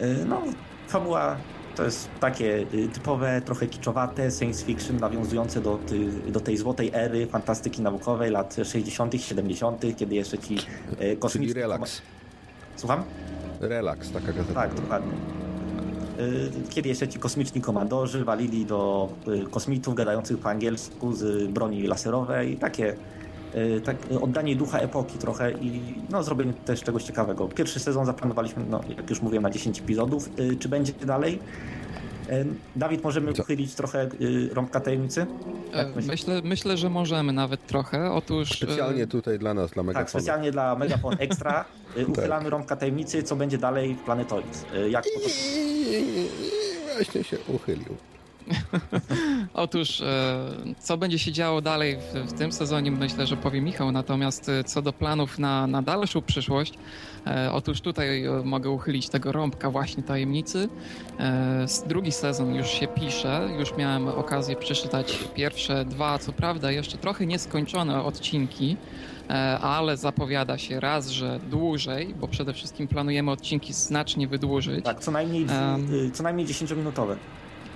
Y, No, fabuła to jest takie typowe, trochę kiczowate, science fiction, nawiązujące do, do tej złotej ery fantastyki naukowej lat 60., 70., kiedy jeszcze ci y, Czyli relaks. Słucham? Relaks, taka gazeta. Tak, dokładnie. Y, Kiedy jeszcze ci kosmiczni komandorzy walili do y, kosmitów gadających po angielsku z broni laserowej, takie y, tak, oddanie ducha epoki trochę i no, zrobienie też czegoś ciekawego. Pierwszy sezon zaplanowaliśmy, no, jak już mówiłem, na 10 epizodów. Czy będzie dalej? Y, Dawid, możemy Co? uchylić trochę y, rąbka tajemnicy? E? Myślę, myślę, że możemy nawet trochę. Otóż Specjalnie tutaj dla nas, dla Tak, Megafonu. specjalnie dla Megafon Extra y, uchylamy rąbka tajemnicy, co będzie dalej w Planetoids. Y, Jak to właśnie się uchylił. Otóż, co będzie się działo dalej w, w tym sezonie, myślę, że powie Michał. Natomiast co do planów na, na dalszą przyszłość, otóż tutaj e, mogę uchylić tego rąbka właśnie tajemnicy. E, drugi sezon już się pisze, już miałem okazję przeczytać pierwsze dwa, co prawda jeszcze trochę nieskończone odcinki, e, ale zapowiada się raz, że dłużej, bo przede wszystkim planujemy odcinki znacznie wydłużyć. Tak, co najmniej, y, co najmniej 10-minutowe.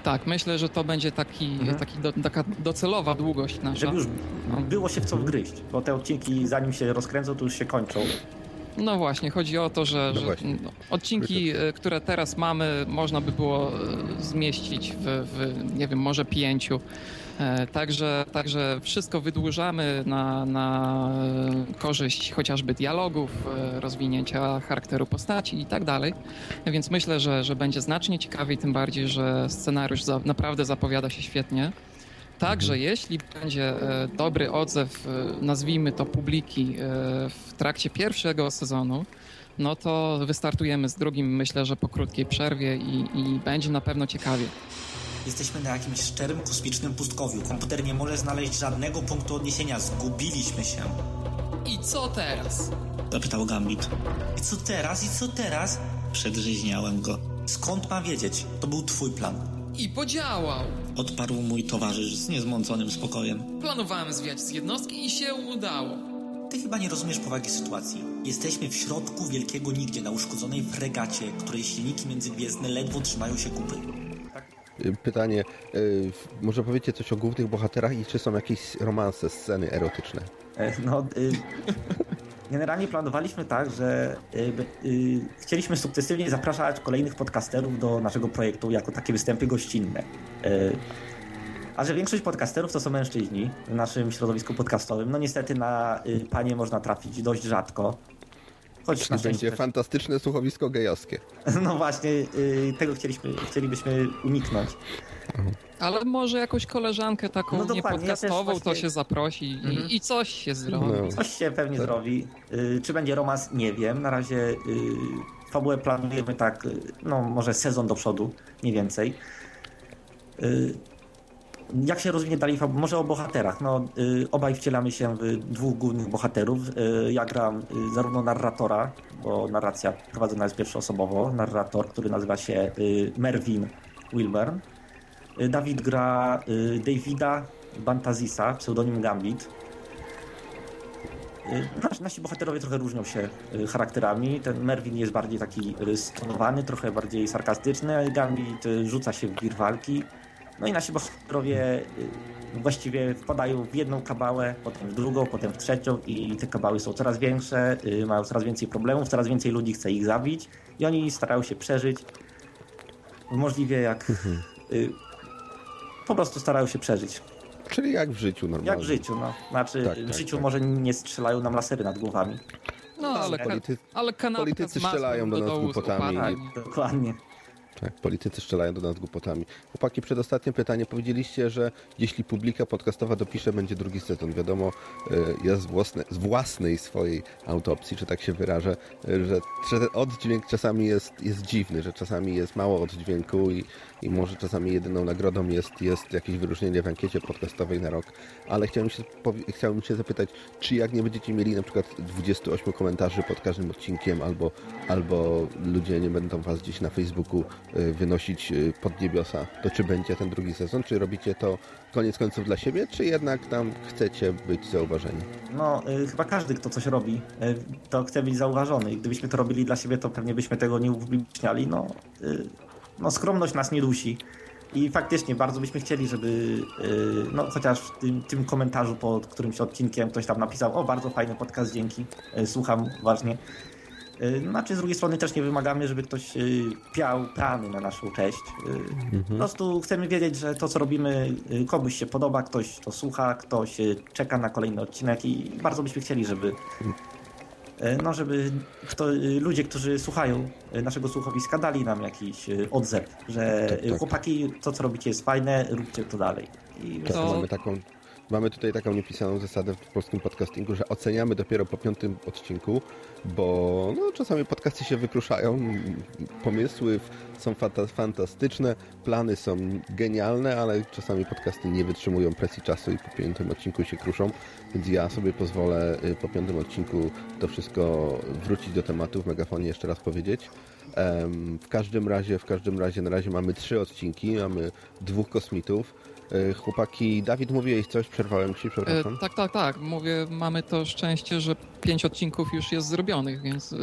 Tak, myślę, że to będzie taki, Mhm. taki do, taka docelowa długość nasza. Żeby już No. było się w co wgryźć, bo te odcinki zanim się rozkręcą, to już się kończą. No właśnie, chodzi o to, że, No że no, odcinki, e, które teraz mamy, można by było e, zmieścić w, w nie wiem, może pięciu. E, Także, także wszystko wydłużamy na, na korzyść chociażby dialogów, rozwinięcia charakteru postaci i tak dalej. Więc myślę, że, że będzie znacznie ciekawiej, tym bardziej, że scenariusz za, naprawdę zapowiada się świetnie. Także jeśli będzie e, dobry odzew, e, nazwijmy to publiki, e, w trakcie pierwszego sezonu, no to wystartujemy z drugim, myślę, że po krótkiej przerwie i, i będzie na pewno ciekawie. Jesteśmy na jakimś szczerym kosmicznym pustkowiu. Komputer nie może znaleźć żadnego punktu odniesienia. Zgubiliśmy się. I co teraz? Zapytał Gambit. I co teraz? I co teraz? Przedrzeźniałem go. Skąd mam wiedzieć? To był twój plan. I podziałał. Odparł mój towarzysz z niezmąconym spokojem. Planowałem zwiać z jednostki i się udało. Ty chyba nie rozumiesz powagi sytuacji. Jesteśmy w środku wielkiego nigdzie na uszkodzonej fregacie, której silniki międzygwiezdne ledwo trzymają się kupy. Y, Pytanie, y, może powiecie coś o głównych bohaterach i czy są jakieś romanse, sceny erotyczne? E, No, y, generalnie planowaliśmy tak, że by- y, chcieliśmy sukcesywnie zapraszać kolejnych podcasterów do naszego projektu jako takie występy gościnne. Y, A że większość podcasterów to są mężczyźni w naszym środowisku podcastowym, no niestety na panie można trafić dość rzadko. Choć na szczęście też- fantastyczne słuchowisko gejowskie. No właśnie, tego chcieliśmy, chcielibyśmy uniknąć. Ale może jakąś koleżankę taką No dokładnie, ja niepodcastową to się zaprosi i, Mhm. i coś się zrobi. No. Coś się pewnie zrobi. Y, Czy będzie romans? Nie wiem. Na razie y, fabułę planujemy tak, y, no może sezon do przodu, mniej więcej. Y, jak się rozwinie dalej fabuła? Może o bohaterach. No, y, obaj wcielamy się w dwóch głównych bohaterów. Y, ja gram y, zarówno narratora, bo narracja prowadzona jest pierwszoosobowo, narrator, który nazywa się y, Mervyn Wilburn. Y, Dawid gra y, Davida Bantazisa, pseudonim Gambit. Y, Nasi, nasi bohaterowie trochę różnią się charakterami. Ten Mervin jest bardziej taki stonowany, trochę bardziej sarkastyczny, Gambit rzuca się w wir walki. No i nasi bohaterowie właściwie wpadają w jedną kabałę, potem w drugą, potem w trzecią i te kabały są coraz większe, mają coraz więcej problemów, coraz więcej ludzi chce ich zabić i oni starają się przeżyć możliwie jak... Po prostu starają się przeżyć. Czyli jak w życiu normalnie. Jak w życiu, no. Znaczy, Tak, w tak, życiu tak. może nie strzelają nam lasery nad głowami. No, ale, Polity- ale kanapka politycy strzelają do nas głupotami. oparem. Dokładnie. Tak, politycy strzelają do nas głupotami. Chłopaki, przedostatnie pytanie. Powiedzieliście, że jeśli publika podcastowa dopisze, będzie drugi sezon. Wiadomo, y, ja z, własne, z własnej swojej autopsji, że tak się wyrażę, y, że, że ten oddźwięk czasami jest, jest dziwny, że czasami jest mało oddźwięku i, i może czasami jedyną nagrodą jest, jest jakieś wyróżnienie w ankiecie podcastowej na rok. Ale chciałem się, chciałem się zapytać, czy jak nie będziecie mieli na przykład 28 komentarzy pod każdym odcinkiem, albo, albo ludzie nie będą was gdzieś na Facebooku wynosić y, pod niebiosa, to czy będzie ten drugi sezon? Czy robicie to koniec końców dla siebie, czy jednak tam chcecie być zauważeni? No, y, chyba każdy, kto coś robi, y, to chce być zauważony. I gdybyśmy to robili dla siebie, to pewnie byśmy tego nie upubliczniali. No, y, no skromność nas nie dusi. I faktycznie bardzo byśmy chcieli, żeby y, no, chociaż w tym, tym komentarzu pod którymś odcinkiem ktoś tam napisał, o bardzo fajny podcast, dzięki, y, słucham uważnie. Y, Znaczy z drugiej strony też nie wymagamy, żeby ktoś y, piał plany na naszą cześć. Y, Po prostu chcemy wiedzieć, że to co robimy komuś się podoba, ktoś to słucha, ktoś czeka na kolejny odcinek i bardzo byśmy chcieli, żeby no żeby kto, ludzie, którzy słuchają naszego słuchowiska dali nam jakiś odzew, że Tak, y, tak. chłopaki, to co robicie jest fajne, róbcie to dalej. I Tak, To- mamy, taką, mamy tutaj taką niepisaną zasadę w polskim podcastingu, że oceniamy dopiero po piątym odcinku, bo no, czasami podcasty się wykruszają, pomysły są fanta fantastyczne, plany są genialne, ale czasami podcasty nie wytrzymują presji czasu i po piątym odcinku się kruszą, więc ja sobie pozwolę y, po piątym odcinku to wszystko wrócić do tematu w megafonie jeszcze raz powiedzieć. W każdym razie, w każdym razie na razie mamy trzy odcinki, mamy dwóch kosmitów. E, Chłopaki, Dawid, mówiłeś coś, przerwałem ci, E, przepraszam. tak, tak, tak. Mówię, mamy to szczęście, że pięć odcinków już jest zrobionych, więc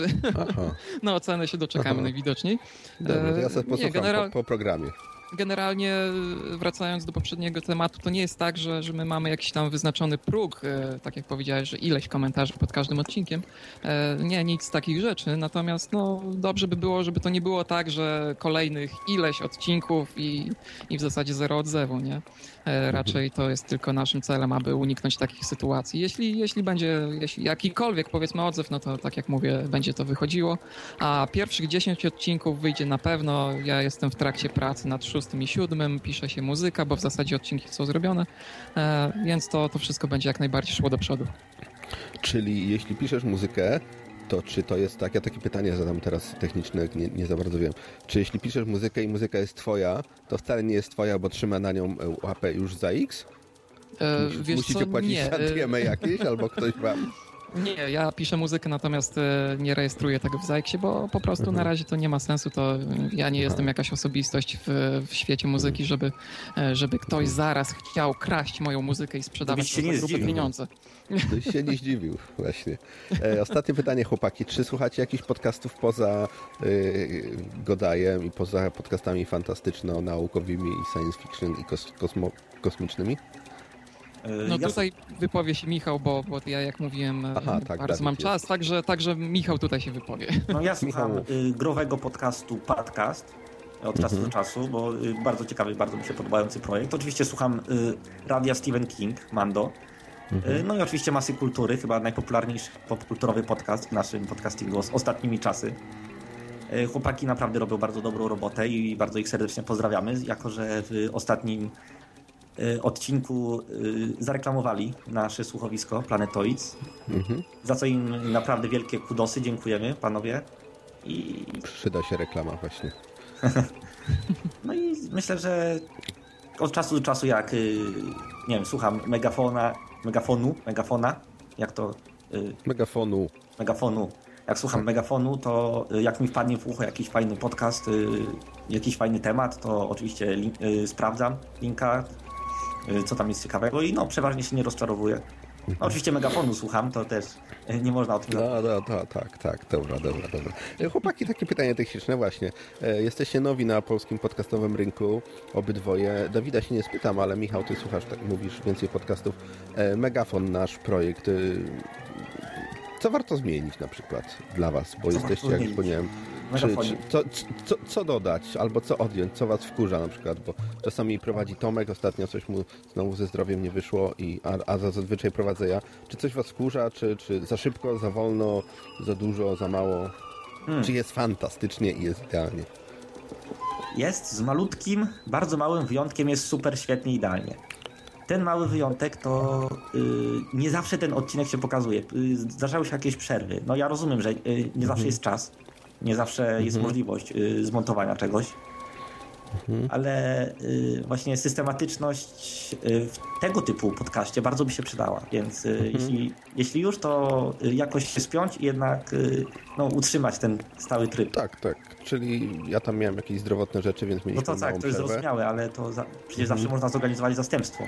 Aha, na ocenę się doczekamy Aha. najwidoczniej. dobrze, ja E, sobie posłucham general- po, po programie. Generalnie e, wracając do poprzedniego tematu, to nie jest tak, że, że my mamy jakiś tam wyznaczony próg, e, tak jak powiedziałeś, że ileś komentarzy pod każdym odcinkiem. E, Nie, nic z takich rzeczy. Natomiast no, dobrze by było, żeby to nie było tak, że kolejnych ileś odcinków i, i w zasadzie zero odzewu, nie? E, Raczej to jest tylko naszym celem, aby uniknąć takich sytuacji. Jeśli, jeśli będzie jeśli jakikolwiek powiedzmy odzew, no to tak jak mówię, będzie to wychodziło. A pierwszych 10 odcinków wyjdzie na pewno. Ja jestem w trakcie pracy nad szóstym i siódmym, pisze się muzyka, bo w zasadzie odcinki są zrobione, e, więc to, to wszystko będzie jak najbardziej szło do przodu. Czyli jeśli piszesz muzykę, to czy to jest tak, ja takie pytanie zadam teraz techniczne, nie, nie za bardzo wiem. Czy jeśli piszesz muzykę i muzyka jest twoja, to wcale nie jest twoja, bo trzyma na nią e, łapę już za X? E, Musisz, musicie co, płacić nie, e, jakieś, albo ktoś wam... Nie, ja piszę muzykę, natomiast e, nie rejestruję tego w Zajksie, bo po prostu na razie to nie ma sensu. To e, ja nie jestem jakaś osobistość w, w świecie muzyki, żeby, e, żeby ktoś zaraz chciał kraść moją muzykę i sprzedawać się nie zdziwił. pieniądze. Ktoś się nie zdziwił, właśnie. Ostatnie pytanie, chłopaki. Czy słuchacie jakichś podcastów poza y, Godajem i poza podcastami fantastyczno-naukowymi i science fiction i kos, kosmo, kosmicznymi? Y, No ja tutaj wypowie się Michał, bo, bo ja jak mówiłem, e, Aha, tak, bardzo Dawid mam jest. czas, także, także Michał tutaj się wypowie. No ja słucham Michał. y, growego podcastu Podcast od czasu do czasu, bo bardzo ciekawy, bardzo mi się podobający projekt. Oczywiście słucham radia Stephen King, Mando. Y, No i oczywiście masy kultury, chyba najpopularniejszy popkulturowy podcast w naszym podcastingu z ostatnimi czasy. Chłopaki naprawdę robią bardzo dobrą robotę i bardzo ich serdecznie pozdrawiamy, jako że w ostatnim odcinku y, zareklamowali nasze słuchowisko Planetoids, Mhm. za co im naprawdę wielkie kudosy, dziękujemy panowie. I, Przyda się reklama właśnie. no i myślę, że od czasu do czasu jak, y, nie wiem, słucham megafona, megafonu, megafona, jak to... y, Megafonu. megafonu. Jak słucham megafonu, to y, jak mi wpadnie w ucho jakiś fajny podcast, y, jakiś fajny temat, to oczywiście link, y, sprawdzam linka, y, co tam jest ciekawego i no, przeważnie się nie rozczarowuję. No, oczywiście megafonu słucham, to też y, nie można o tym No, no, no, tak, tak, dobra, dobra, dobra. E, Chłopaki, takie pytanie techniczne właśnie. Jesteście nowi na polskim podcastowym rynku, obydwoje. Dawida się nie spytam, ale Michał, ty słuchasz, tak mówisz, więcej podcastów. Megafon, nasz projekt. y, Co warto zmienić na przykład dla was? Bo Co jesteście, jak wspomniałem, czy, czy, co, co, co dodać, albo co odjąć, co was wkurza na przykład, bo czasami prowadzi Tomek, ostatnio coś mu znowu ze zdrowiem nie wyszło, i, a, a zazwyczaj prowadzę ja. Czy coś was wkurza, czy, czy za szybko, za wolno, za dużo, za mało? Hmm. Czy jest fantastycznie i jest idealnie? Jest z malutkim, bardzo małym wyjątkiem, jest super, świetnie, idealnie. Ten mały wyjątek to y, nie zawsze ten odcinek się pokazuje. Y, zdarzały się jakieś przerwy. No ja rozumiem, że y, nie zawsze jest czas, nie zawsze jest możliwość y, zmontowania czegoś, ale y, właśnie systematyczność y, w tego typu podcaście bardzo by się przydała. Więc y, jeśli, jeśli już, to jakoś się spiąć i jednak no, utrzymać ten stały tryb. Tak, tak. Czyli ja tam miałem jakieś zdrowotne rzeczy, więc No mieliśmy to tak, to jest przerwę. zrozumiałe, ale to za, przecież Mhm. zawsze można zorganizować zastępstwo.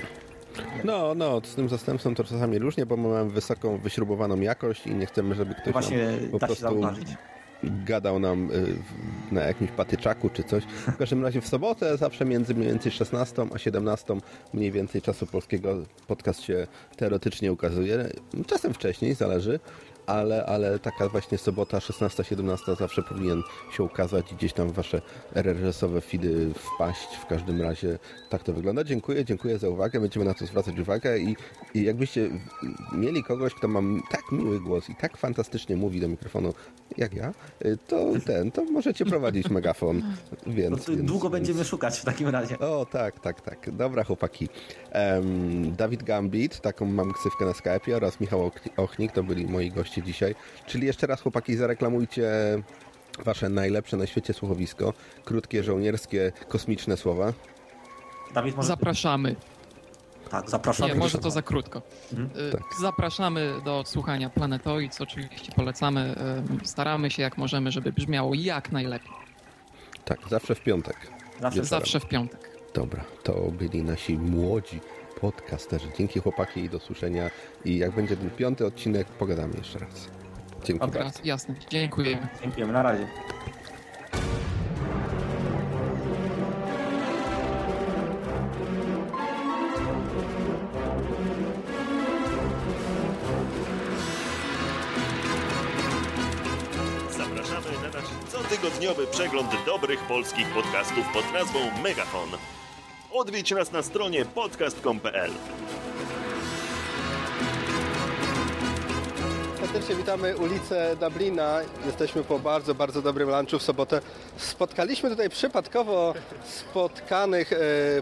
No, no, z tym zastępstwem to czasami różnie, bo my mamy wysoką, wyśrubowaną jakość i nie chcemy, żeby ktoś Właśnie nam po da się prostu zauważyć. Gadał nam y, na jakimś patyczaku czy coś. W każdym razie w sobotę zawsze między mniej więcej 16 a 17 mniej więcej czasu polskiego podcast się teoretycznie ukazuje. Czasem wcześniej, zależy. Ale, ale taka właśnie sobota 16-17 zawsze powinien się ukazać i gdzieś tam w wasze RRS-owe feedy wpaść. W każdym razie tak to wygląda. Dziękuję, dziękuję za uwagę. Będziemy na to zwracać uwagę i, i jakbyście mieli kogoś, kto ma tak miły głos i tak fantastycznie mówi do mikrofonu jak ja, y, to ten, to możecie prowadzić megafon. No Więc, to więc, długo więc... będziemy szukać w takim razie. O, tak, tak, tak. Dobra, chłopaki. Em, Dawid Gambit, taką mam ksywkę na Skype'ie oraz Michał Ochnik, to byli moi goście dzisiaj. Czyli jeszcze raz, chłopaki, zareklamujcie wasze najlepsze na świecie słuchowisko. Krótkie, żołnierskie, kosmiczne słowa. Dawid, może... Zapraszamy. Tak, zapraszamy. Nie, może to za krótko. Mhm. Y, Tak. Zapraszamy do słuchania Planetoids, oczywiście polecamy. y, Staramy się jak możemy, żeby brzmiało jak najlepiej. Tak, zawsze w piątek. Zawsze. Zawsze w piątek. Dobra, to byli nasi młodzi podcasterzy. Dzięki chłopaki i do słyszenia. I jak będzie ten piąty odcinek, pogadamy jeszcze raz. Dzięki Dobra, bardzo. jasne. Dziękujemy. Dziękujemy, na razie. Zapraszamy na nasz cotygodniowy przegląd dobrych polskich podcastów pod nazwą Megafon. Odwiedź nas na stronie podcast.com.pl. Serdecznie witamy ulicę Dublina. Jesteśmy po bardzo, bardzo dobrym lunchu w sobotę. Spotkaliśmy tutaj przypadkowo spotkanych e,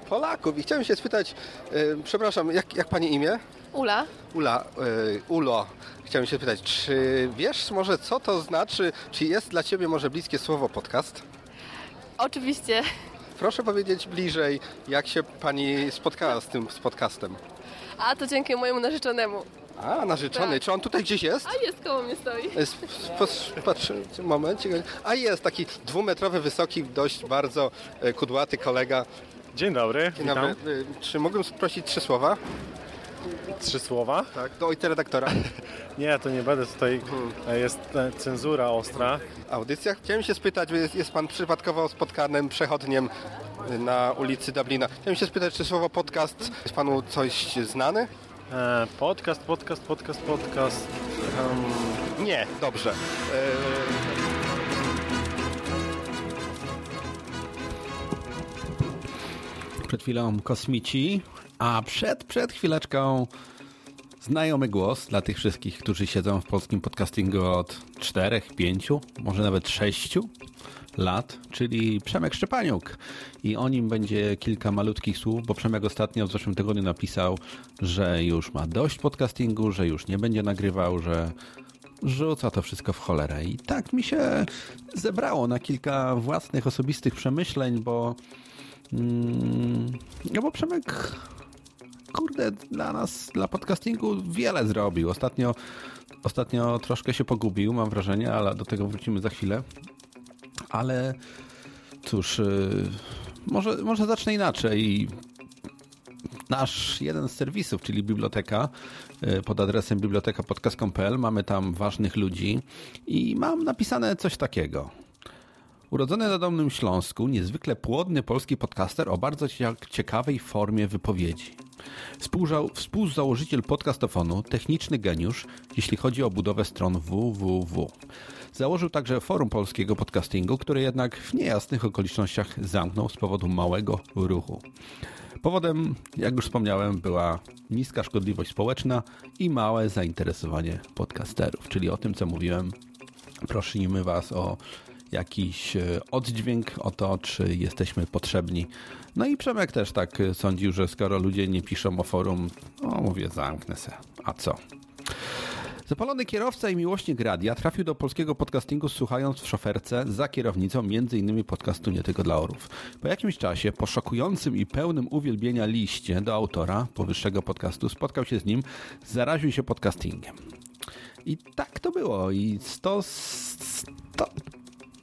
Polaków i chciałem się spytać, e, przepraszam, jak, jak pani imię? Ula, Ula, e, Ulo. Chciałem się spytać, czy wiesz może co to znaczy, czy jest dla ciebie może bliskie słowo podcast? oczywiście. Proszę powiedzieć bliżej, jak się pani spotkała z tym z podcastem. A to dzięki mojemu narzeczonemu. A, narzeczony, Tak. czy on tutaj gdzieś jest? A jest koło mnie stoi. Pos- Patrz, moment. A jest taki dwumetrowy, wysoki, dość bardzo e, kudłaty kolega. Dzień dobry, Dzień dobry. E, Czy mógłbym prosić trzy słowa? Trzy słowa? Tak, do ojca redaktora. Nie, to nie będę tutaj. e, Jest cenzura ostra. Audycja. Chciałem się spytać, jest, jest pan przypadkowo spotkanym przechodniem na ulicy Dublina. Chciałem się spytać, czy słowo podcast jest panu coś znane? E, podcast, podcast, podcast, podcast. em, Nie, dobrze. E, Przed chwilą kosmici, a przed, przed chwileczką znajomy głos dla tych wszystkich, którzy siedzą w polskim podcastingu od 4, 5, może nawet 6 lat, czyli Przemek Szczepaniuk. I o nim będzie kilka malutkich słów, bo Przemek ostatnio w zeszłym tygodniu napisał, że już ma dość podcastingu, że już nie będzie nagrywał, że rzuca to wszystko w cholerę. I tak mi się zebrało na kilka własnych, osobistych przemyśleń, bo Mm, no bo Przemek, kurde, dla nas, dla podcastingu wiele zrobił. Ostatnio, ostatnio troszkę się pogubił, mam wrażenie, ale do tego wrócimy za chwilę. Ale cóż, y, może, może zacznę inaczej. Nasz jeden z serwisów, czyli biblioteka, y, pod adresem bibliotekapodcast.pl, mamy tam ważnych ludzi i mam napisane coś takiego. Urodzony na Dolnym Śląsku, niezwykle płodny polski podcaster o bardzo ciekawej formie wypowiedzi. Współzałożyciel podcastofonu, techniczny geniusz, jeśli chodzi o budowę stron www. Założył także forum polskiego podcastingu, które jednak w niejasnych okolicznościach zamknął z powodu małego ruchu. Powodem, jak już wspomniałem, była niska szkodliwość społeczna i małe zainteresowanie podcasterów, czyli o tym, co mówiłem. Prosimy Was o jakiś e, oddźwięk, o to, czy jesteśmy potrzebni. No i Przemek też tak sądził, że skoro ludzie nie piszą o forum, no mówię, zamknę se. A co? Zapalony kierowca i miłośnik radia trafił do polskiego podcastingu słuchając w szoferce za kierownicą m.in. podcastu Nie tylko dla orów. Po jakimś czasie, po szokującym i pełnym uwielbienia liście do autora powyższego podcastu, spotkał się z nim, zaraził się podcastingiem. I tak to było. I to, to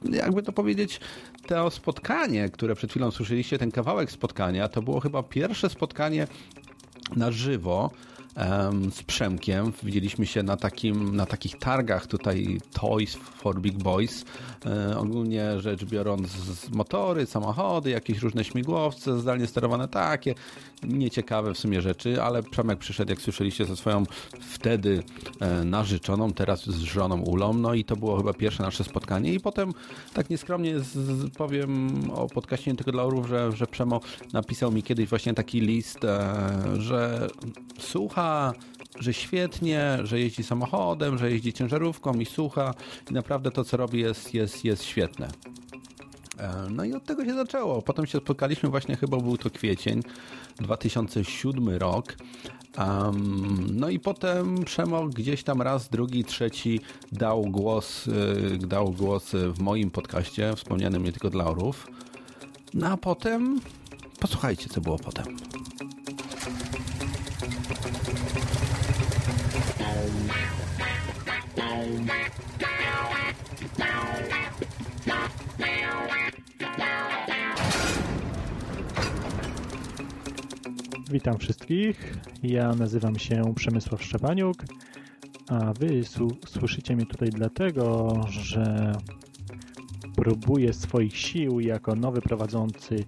jakby to powiedzieć, to spotkanie, które przed chwilą słyszeliście, ten kawałek spotkania, to było chyba pierwsze spotkanie na żywo, z Przemkiem. Widzieliśmy się na, takim, na takich targach tutaj Toys for Big Boys. E, ogólnie rzecz biorąc motory, samochody, jakieś różne śmigłowce, zdalnie sterowane, takie nieciekawe w sumie rzeczy, ale Przemek przyszedł, jak słyszeliście, ze swoją wtedy e, narzeczoną, teraz z żoną Ulą, no i to było chyba pierwsze nasze spotkanie. I potem tak nieskromnie z, powiem o podcaście tylko dla orów, że, że Przemo napisał mi kiedyś właśnie taki list, e, że słucha, że świetnie, że jeździ samochodem, że jeździ ciężarówką i słucha. I naprawdę to, co robi jest, jest, jest świetne. No i od tego się zaczęło. Potem się spotkaliśmy właśnie, chyba był to kwiecień, 2007 rok. Um, no i potem Przemo gdzieś tam raz, drugi, trzeci dał głos, yy, dał głos w moim podcaście, wspomnianym nie tylko dla orów. No a potem, posłuchajcie co było potem. Witam wszystkich. Ja nazywam się Przemysław Szczepaniuk, a wy słyszycie mnie tutaj dlatego, że próbuję swoich sił jako nowy prowadzący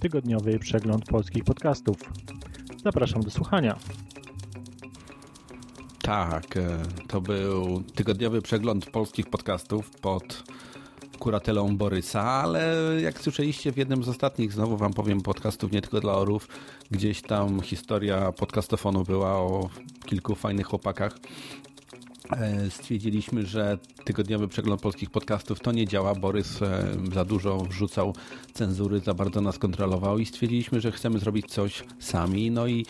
tygodniowy przegląd polskich podcastów. Zapraszam do słuchania. Tak, e, to był tygodniowy przegląd polskich podcastów pod kuratelą Borysa, ale jak słyszeliście w jednym z ostatnich, znowu wam powiem, podcastów nie tylko dla orów, gdzieś tam historia podcastofonu była o kilku fajnych chłopakach. E, stwierdziliśmy, że tygodniowy przegląd polskich podcastów to nie działa. Borys e, za dużo wrzucał cenzury, za bardzo nas kontrolował i stwierdziliśmy, że chcemy zrobić coś sami. No i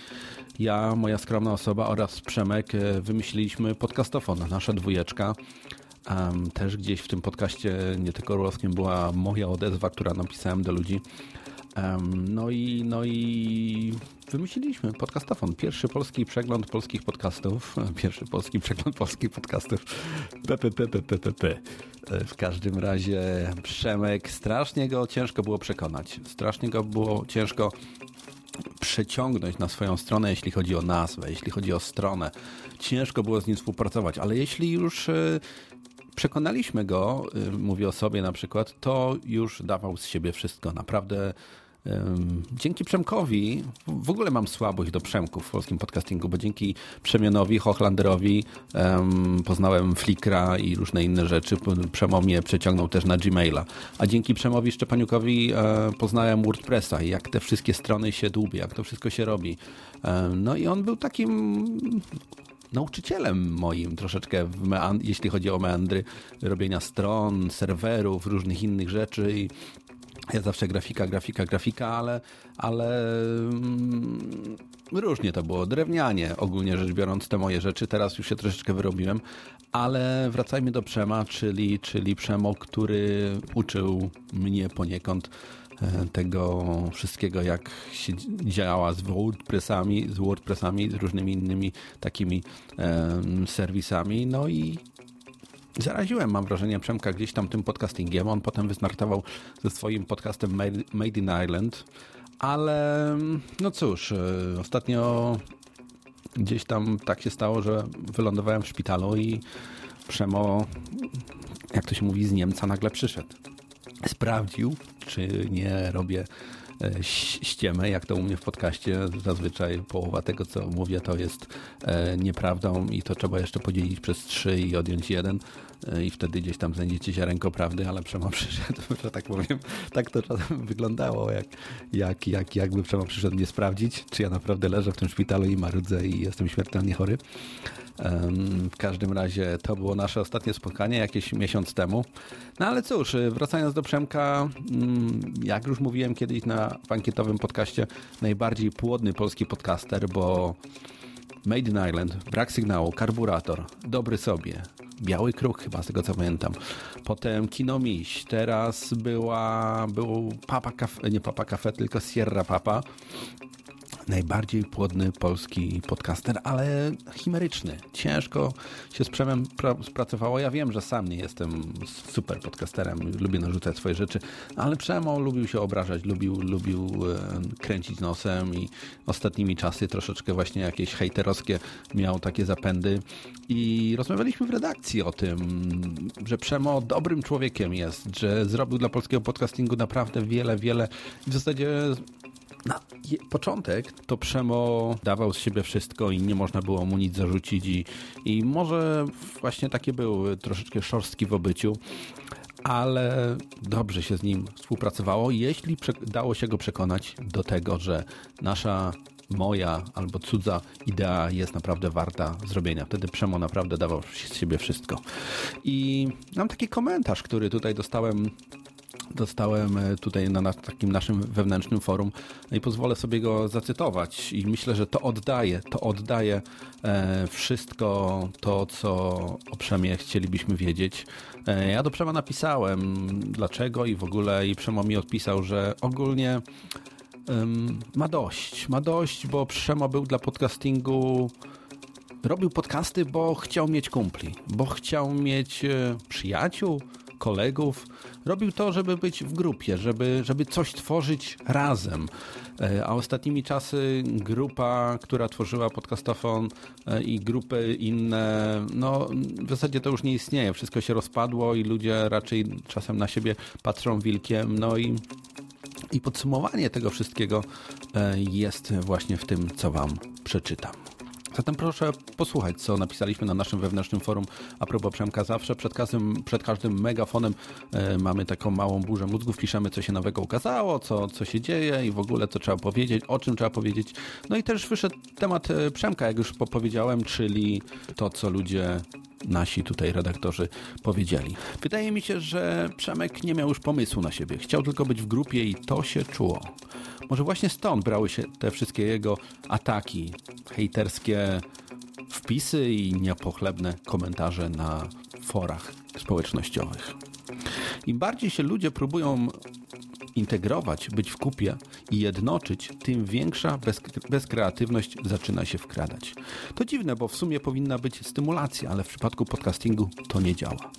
ja, moja skromna osoba oraz Przemek e, wymyśliliśmy podcastofon, nasza dwójeczka. Um, też gdzieś w tym podcaście nie tylko Orłowskim była moja odezwa, która napisałem do ludzi. Um, no i no i wymyśliliśmy podcastofon. Pierwszy polski przegląd polskich podcastów. Pierwszy polski przegląd polskich podcastów. PPPPPP. W każdym razie Przemek, strasznie go ciężko było przekonać. Strasznie go było ciężko przeciągnąć na swoją stronę, jeśli chodzi o nazwę, jeśli chodzi o stronę. Ciężko było z nim współpracować, ale jeśli już e, przekonaliśmy go, y, mówię o sobie na przykład, to już dawał z siebie wszystko. Naprawdę Dzięki Przemkowi, w ogóle mam słabość do Przemków w polskim podcastingu, bo dzięki Przemianowi, Hochlanderowi poznałem Flickra i różne inne rzeczy. Przemo mnie przeciągnął też na Gmaila. A dzięki Przemowi Szczepaniukowi e, poznałem WordPressa i jak te wszystkie strony się dłubie, jak to wszystko się robi. E, no i on był takim nauczycielem moim troszeczkę, jeśli chodzi o meandry robienia stron, serwerów, różnych innych rzeczy i Ja zawsze grafika, grafika, grafika, ale, ale mm, różnie to było. Drewnianie, ogólnie rzecz biorąc, te moje rzeczy. Teraz już się troszeczkę wyrobiłem, ale wracajmy do Przema, czyli, czyli Przemo, który uczył mnie poniekąd tego wszystkiego, jak się działa z WordPressami, z WordPressami, z różnymi innymi takimi serwisami. No i Zaraziłem, mam wrażenie, Przemka gdzieś tam tym podcastingiem. On potem wystartował ze swoim podcastem Made Made in Ireland, ale no cóż, e, ostatnio gdzieś tam tak się stało, że wylądowałem w szpitalu i Przemo, jak to się mówi, z Niemca nagle przyszedł. Sprawdził, czy nie robię e, ściemę, jak to u mnie w podcaście. Zazwyczaj połowa tego, co mówię, to jest e, nieprawdą i to trzeba jeszcze podzielić przez trzy i odjąć jeden e, i wtedy gdzieś tam znajdziecie ziarenko prawdy, ale Przemo przyszedł, że tak powiem. Tak to czasem wyglądało, jak, jak, jak, jakby Przemo przyszedł mnie sprawdzić, czy ja naprawdę leżę w tym szpitalu i marudzę i jestem śmiertelnie chory. W każdym razie to było nasze ostatnie spotkanie jakiś miesiąc temu. No ale cóż, y, wracając do Przemka, mm, jak już mówiłem kiedyś na bankietowym podcaście, najbardziej płodny polski podcaster, bo Made in Ireland, brak sygnału, karburator, dobry sobie, biały kruk chyba z tego co pamiętam. Potem Kino Miś, teraz była, był Papa Cafe, nie Papa Cafe, tylko Sierra Papa najbardziej płodny polski podcaster, ale chimeryczny. Ciężko się z Przemem pra-. Ja wiem, że sam nie jestem super podcasterem, lubię narzucać swoje rzeczy, ale Przemo lubił się obrażać, lubił, lubił e, kręcić nosem i ostatnimi czasy troszeczkę właśnie jakieś hejterowskie miał takie zapędy i rozmawialiśmy w redakcji o tym, że Przemo dobrym człowiekiem jest, że zrobił dla polskiego podcastingu naprawdę wiele, wiele w zasadzie na początek to Przemo dawał z siebie wszystko i nie można było mu nic zarzucić i, i może właśnie takie był troszeczkę szorstki w obyciu, ale dobrze się z nim współpracowało, jeśli dało się go przekonać do tego, że nasza moja albo cudza idea jest naprawdę warta zrobienia. Wtedy Przemo naprawdę dawał z siebie wszystko. I mam taki komentarz, który tutaj dostałem dostałem e, tutaj na, takim naszym wewnętrznym forum no i pozwolę sobie go zacytować i myślę, że to oddaje, to oddaje e, wszystko to, co o Przemie chcielibyśmy wiedzieć. E, ja do Przema napisałem dlaczego i w ogóle i Przemo mi odpisał, że ogólnie ma dość, ma dość, bo Przemo był dla podcastingu robił podcasty, bo chciał mieć kumpli, bo chciał mieć przyjaciół, kolegów. Robił to, żeby być w grupie, żeby, żeby coś tworzyć razem. E, A ostatnimi czasy grupa, która tworzyła podcastofon e, i grupy inne, no w zasadzie to już nie istnieje. Wszystko się rozpadło i ludzie raczej czasem na siebie patrzą wilkiem. No i i podsumowanie tego wszystkiego e, jest właśnie w tym, co Wam przeczytam. Zatem proszę posłuchać, co napisaliśmy na naszym wewnętrznym forum a propos Przemka. Zawsze przed każdym, przed każdym megafonem e, mamy taką małą burzę mózgów, piszemy, co się nowego ukazało, co, co się dzieje i w ogóle co trzeba powiedzieć, o czym trzeba powiedzieć. No i też wyszedł temat e, Przemka, jak już po- powiedziałem, czyli to, co ludzie nasi tutaj redaktorzy powiedzieli. Wydaje mi się, że Przemek nie miał już pomysłu na siebie. Chciał tylko być w grupie i to się czuło. Może właśnie stąd brały się te wszystkie jego ataki, hejterskie wpisy i niepochlebne komentarze na forach społecznościowych. Im bardziej się ludzie próbują integrować, być w kupie i jednoczyć, tym większa bez, bezkreatywność zaczyna się wkradać. To dziwne, bo w sumie powinna być stymulacja, ale w przypadku podcastingu to nie działa.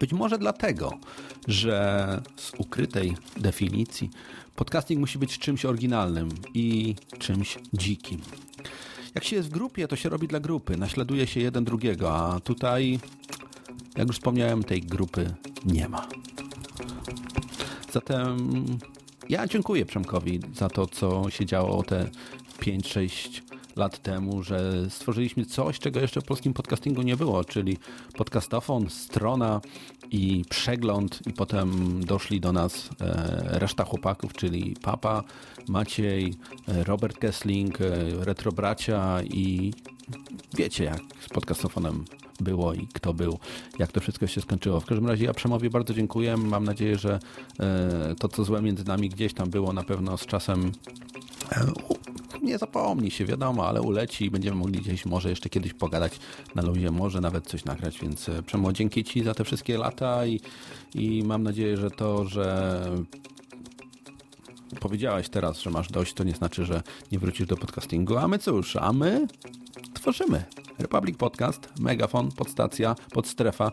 Być może dlatego, że z ukrytej definicji podcasting musi być czymś oryginalnym i czymś dzikim. Jak się jest w grupie, to się robi dla grupy, naśladuje się jeden drugiego, a tutaj, jak już wspomniałem, tej grupy nie ma. Zatem ja dziękuję Przemkowi za to, co się działo te 5-6 lat temu, że stworzyliśmy coś, czego jeszcze w polskim podcastingu nie było, czyli podcastofon, strona i przegląd i potem doszli do nas e, reszta chłopaków, czyli Papa, Maciej, e, Robert Kessling, e, Retro Bracia i wiecie, jak z podcastofonem było i kto był, jak to wszystko się skończyło. W każdym razie ja Przemowi bardzo dziękuję. Mam nadzieję, że to, co złe między nami gdzieś tam było, na pewno z czasem nie zapomni się, wiadomo, ale uleci i będziemy mogli gdzieś może jeszcze kiedyś pogadać na luzie, może nawet coś nagrać, więc e, Przemo, dzięki Ci za te wszystkie lata i, i mam nadzieję, że to, że powiedziałaś teraz, że masz dość, to nie znaczy, że nie wrócisz do podcastingu. A my cóż, a my tworzymy. Republic Podcast, Megafon, Podstacja, Podstrefa,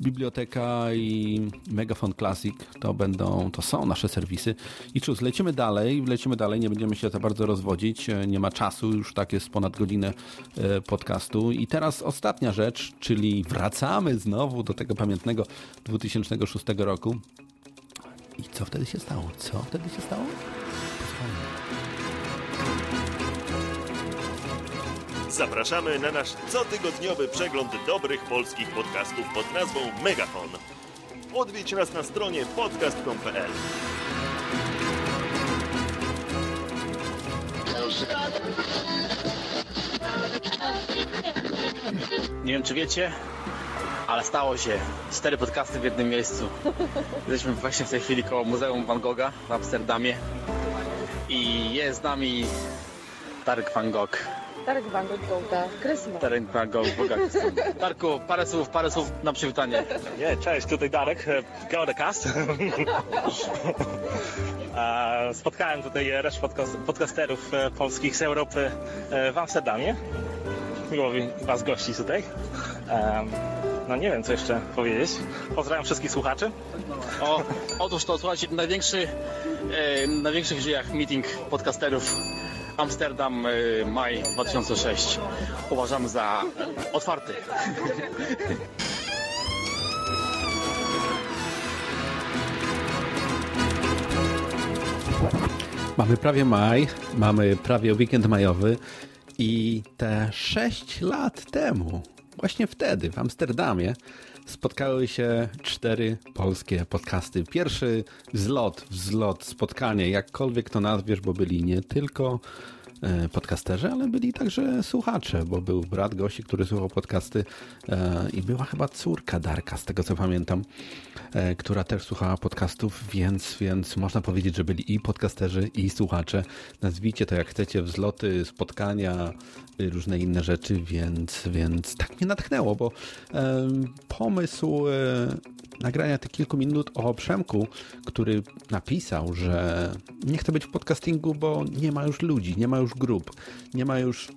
Biblioteka i Megafon Classic to będą, to są nasze serwisy. I cóż, lecimy dalej, lecimy dalej, nie będziemy się za bardzo rozwodzić, e, nie ma czasu, już tak jest ponad godzinę e, podcastu. I teraz ostatnia rzecz, czyli wracamy znowu do tego pamiętnego 2006 roku. I co wtedy się stało? Co wtedy się stało? Zapraszamy na nasz cotygodniowy przegląd dobrych polskich podcastów pod nazwą Megafon. Odwiedź nas na stronie podcast.pl. Nie wiem, czy wiecie, ale stało się. Cztery podcasty w jednym miejscu. Jesteśmy właśnie w tej chwili koło Muzeum Van Gogha w Amsterdamie i jest z nami Darek Van Gogh. Darek Van Gogh, da Christmas. Darek Van Gogh, bogactwo. Darku, parę słów, parę słów na przywitanie. Nie, cześć, tutaj Darek. E, Spotkałem tutaj resztę podca- podcasterów e, polskich z Europy e, w Amsterdamie. Miło mi Was gościć tutaj. No nie wiem, co jeszcze powiedzieć. Pozdrawiam wszystkich słuchaczy. O, otóż to, słuchajcie, największy, e, największy w życiach meeting podcasterów Amsterdam, e, maj 2006. Uważam za otwarty. Mamy prawie maj, mamy prawie weekend majowy i te 6 lat temu, właśnie wtedy w Amsterdamie, spotkały się cztery polskie podcasty. Pierwszy wzlot, wzlot, spotkanie, jakkolwiek to nazwiesz, bo byli nie tylko e, podcasterzy, ale byli także słuchacze, bo był brat Gosi, który słuchał podcasty e, i była chyba córka Darka, z tego co pamiętam, e, która też słuchała podcastów, więc, więc można powiedzieć, że byli i podcasterzy, i słuchacze. Nazwijcie to jak chcecie, wzloty, spotkania, różne inne rzeczy, więc, więc tak mnie natchnęło, bo e, pomysł e, nagrania tych kilku minut o Przemku, który napisał, że nie chce być w podcastingu, bo nie ma już ludzi, nie ma już grup, nie ma już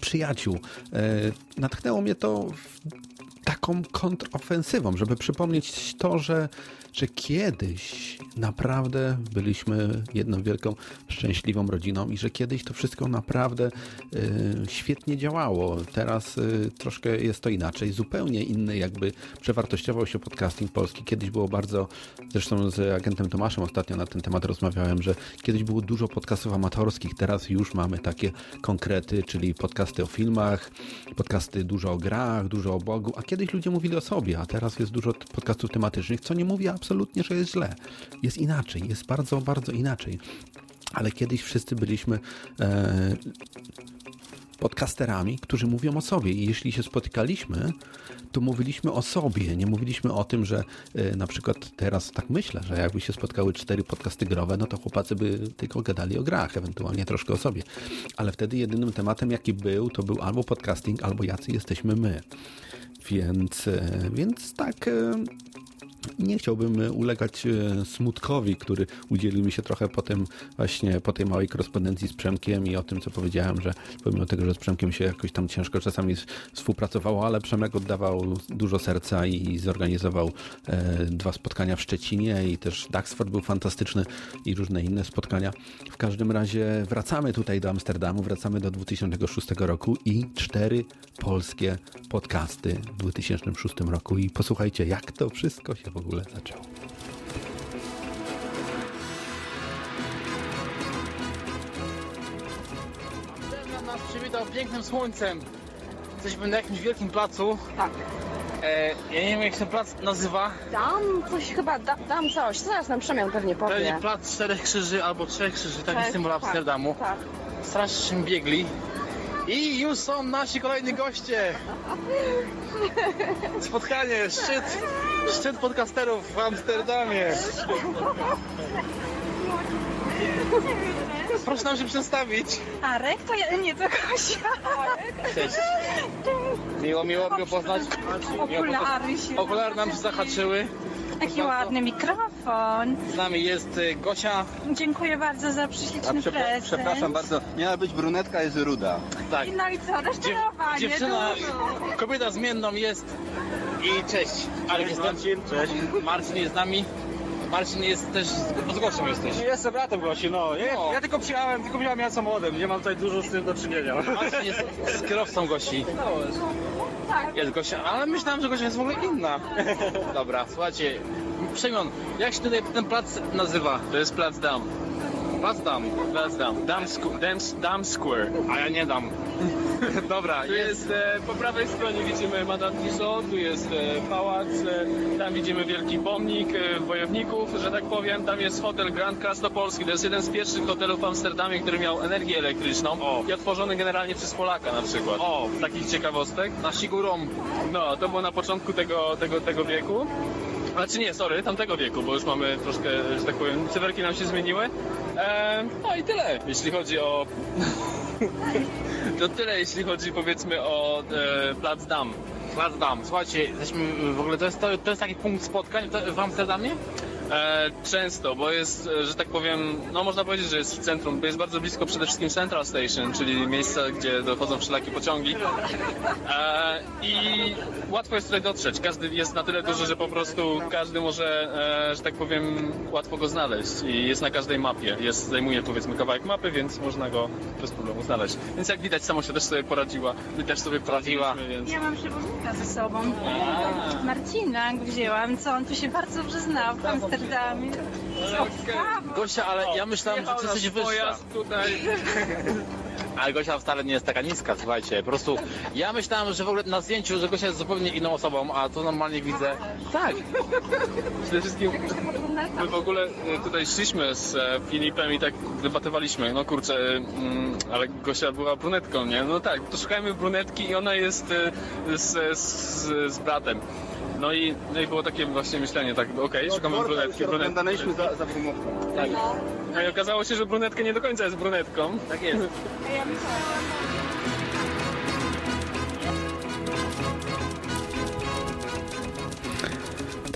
przyjaciół. E, natchnęło mnie to w taką kontrofensywą, żeby przypomnieć to, że, że kiedyś naprawdę byliśmy jedną wielką, szczęśliwą rodziną i że kiedyś to wszystko naprawdę y, świetnie działało. Teraz y, troszkę jest to inaczej, zupełnie inny jakby przewartościował się podcasting polski. Kiedyś było bardzo, zresztą z agentem Tomaszem ostatnio na ten temat rozmawiałem, że kiedyś było dużo podcastów amatorskich, teraz już mamy takie konkrety, czyli podcasty o filmach, podcasty dużo o grach, dużo o Bogu, a kiedyś ludzie mówili o sobie, a teraz jest dużo podcastów tematycznych, co nie mówi absolutnie, że jest źle. Jest inaczej, jest bardzo, bardzo inaczej. Ale kiedyś wszyscy byliśmy e, podcasterami, którzy mówią o sobie i jeśli się spotykaliśmy, to mówiliśmy o sobie, nie mówiliśmy o tym, że e, na przykład teraz tak myślę, że jakby się spotkały cztery podcasty growe, no to chłopacy by tylko gadali o grach, ewentualnie troszkę o sobie. Ale wtedy jedynym tematem, jaki był, to był albo podcasting, albo jacy jesteśmy my. Więc, więc tak nie chciałbym e, ulegać e, smutkowi, który udzielił mi się trochę po tym właśnie, po tej małej korespondencji z Przemkiem i o tym, co powiedziałem, że pomimo tego, że z Przemkiem się jakoś tam ciężko czasami współpracowało, ale Przemek oddawał dużo serca i zorganizował e, dwa spotkania w Szczecinie i też Daxford był fantastyczny i różne inne spotkania. W każdym razie wracamy tutaj do Amsterdamu, wracamy do 2006 roku i cztery polskie podcasty w 2006 roku i posłuchajcie, jak to wszystko się w ogóle zaczęło. Amsterdam nas przywitał pięknym słońcem. Jesteśmy na jakimś wielkim placu. Tak. E, ja nie wiem jak się ten plac nazywa. Dam coś chyba, da, dam coś. Zaraz nam Przemian pewnie powie. Pewnie plac Czterech Krzyży albo Trzech Krzyży, taki Tak, symbol tak, Amsterdamu. tak. Strasznie biegli. I już są nasi kolejni goście. Spotkanie, szczyt, szczyt podcasterów w Amsterdamie. Proszę nam się przedstawić. Arek? To ja, nie, to Kasia. Cześć. Miło, miło, miło poznać. Okulary się. Okulary nam się zahaczyły. Taki ładny mikrofon. Z nami jest y, Gosia. Dziękuję bardzo za przyśliczny prezent. Przepraszam bardzo, miała być brunetka, jest ruda. Tak. No i co, rozczarowanie. Dziewczyna, dużo. kobieta zmienną jest. I cześć. Alek jest Marcin. Cześć. Marcin jest z nami. Marcin jest też, z Gosią jesteś. Jestem bratem Gosi, no. Ja, No. ja tylko przyjechałem, tylko miałem ja samochodem, nie mam tutaj dużo z tym do czynienia. Marcin jest z kierowcą Gosi. Jest Gosia, ale myślałem, że Gosia jest w ogóle inna. Dobra, słuchajcie. Przemian, jak się tutaj ten plac nazywa? To jest plac Dam. Plac Dam. Plac Dam. Dam, squ- Dam, Dam Square. A ja nie dam. Dobra, Tu jest, e, po prawej stronie widzimy Madame Tussauds, tu jest e, pałac, e, tam widzimy wielki pomnik e, wojowników, że tak powiem. Tam jest hotel Grand Krasnopolski, to jest jeden z pierwszych hotelów w Amsterdamie, który miał energię elektryczną o. i otworzony generalnie przez Polaka na przykład. O, takich ciekawostek. Na Sigurom. No, to było na początku tego, tego, tego wieku. Znaczy nie, sorry, tamtego wieku, bo już mamy troszkę, że tak powiem, cyferki nam się zmieniły. E, no i tyle, jeśli chodzi o... to tyle, jeśli chodzi powiedzmy o e, Plac Dam. Plac Dam. Słuchajcie, jesteśmy w ogóle, to jest, to, to jest taki punkt spotkań w Amsterdamie? E, często, bo jest, e, że tak powiem, no można powiedzieć, że jest w centrum, bo jest bardzo blisko przede wszystkim Central Station, czyli miejsce, gdzie dochodzą wszelakie pociągi. E, I łatwo jest tutaj dotrzeć. Każdy jest na tyle duży, że po prostu każdy może, e, że tak powiem, łatwo go znaleźć. I jest na każdej mapie. Jest, zajmuje powiedzmy kawałek mapy, więc można go bez problemu znaleźć. Więc jak widać, samo się też sobie poradziła. My też sobie poradziliśmy, więc... Ja mam przewodnika ze sobą. Marcina wzięłam, co on tu się bardzo dobrze znał Amsterdamie. Gosia, ale ja myślałem, że ty jesteś wyższa. Tutaj. Ale Gosia wcale nie jest taka niska, słuchajcie. Po prostu ja myślałem, że w ogóle na zdjęciu, że Gosia jest zupełnie inną osobą, a tu normalnie widzę. Tak. Przede wszystkim my w ogóle e, tutaj szliśmy z e, Filipem i tak debatowaliśmy, no kurczę, mm, ale Gosia była brunetką, nie? No tak, to szukajmy brunetki i ona jest e, z, z, z bratem. No i, no i było takie właśnie myślenie, tak, okej, szukamy brunetki, brunetki. Oglądaliśmy za, za pomocą. Tak. No i okazało się, że brunetka nie do końca jest brunetką. Tak jest.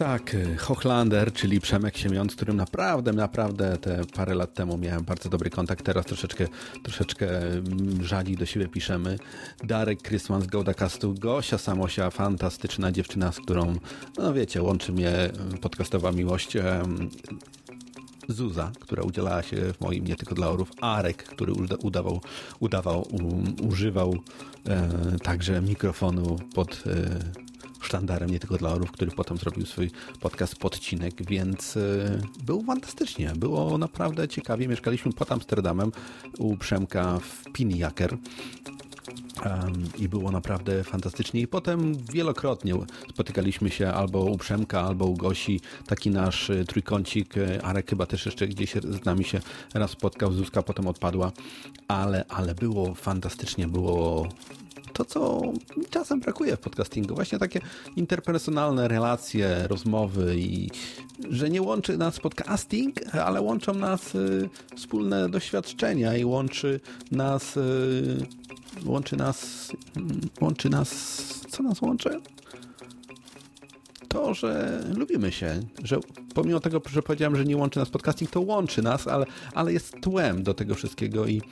Tak, y, Hochlander, czyli Przemek Siemiąc, z którym naprawdę, naprawdę te parę lat temu miałem bardzo dobry kontakt. Teraz troszeczkę, troszeczkę mm, rzadziej do siebie piszemy. Darek Krysman z Gołdakastu, Gosia Samosia, fantastyczna dziewczyna, z którą, no wiecie, łączy mnie y, podcastowa miłość. Zuza, która udzielała się w moim nie tylko dla orów, Arek, który uda- udawał, udawał um, używał e, także mikrofonu pod e, sztandarem nie tylko dla orów, który potem zrobił swój podcast Podcinek, więc e, było fantastycznie, było naprawdę ciekawie. Mieszkaliśmy pod Amsterdamem u Przemka w Piniaker. Um, I było naprawdę fantastycznie. I potem wielokrotnie spotykaliśmy się albo u Przemka, albo u Gosi. Taki nasz y, trójkącik. y, Arek chyba też jeszcze gdzieś z nami się raz spotkał. Zuzka potem odpadła. Ale, ale było fantastycznie. Było to, co mi czasem brakuje w podcastingu. Właśnie takie interpersonalne relacje, rozmowy i że nie łączy nas podcasting, ale łączą nas y, wspólne doświadczenia i łączy nas y, łączy nas mm, łączy nas co nas łączy? To, że lubimy się, że pomimo tego, że powiedziałem, że nie łączy nas podcasting, to łączy nas, ale, ale jest tłem do tego wszystkiego i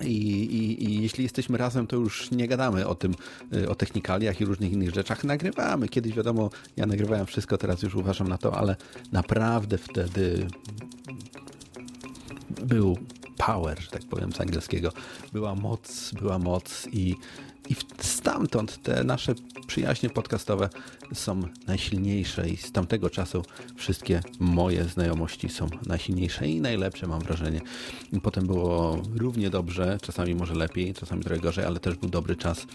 i, i, I jeśli jesteśmy razem, to już nie gadamy o tym, y, o technikaliach i różnych innych rzeczach. Nagrywamy. Kiedyś wiadomo, ja nagrywałem wszystko, teraz już uważam na to, ale naprawdę wtedy był power, że tak powiem z angielskiego. Była moc, była moc i, i stamtąd te nasze przyjaźnie podcastowe są najsilniejsze i z tamtego czasu wszystkie moje znajomości są najsilniejsze i najlepsze mam wrażenie. Potem było równie dobrze, czasami może lepiej, czasami trochę gorzej, ale też był dobry czas.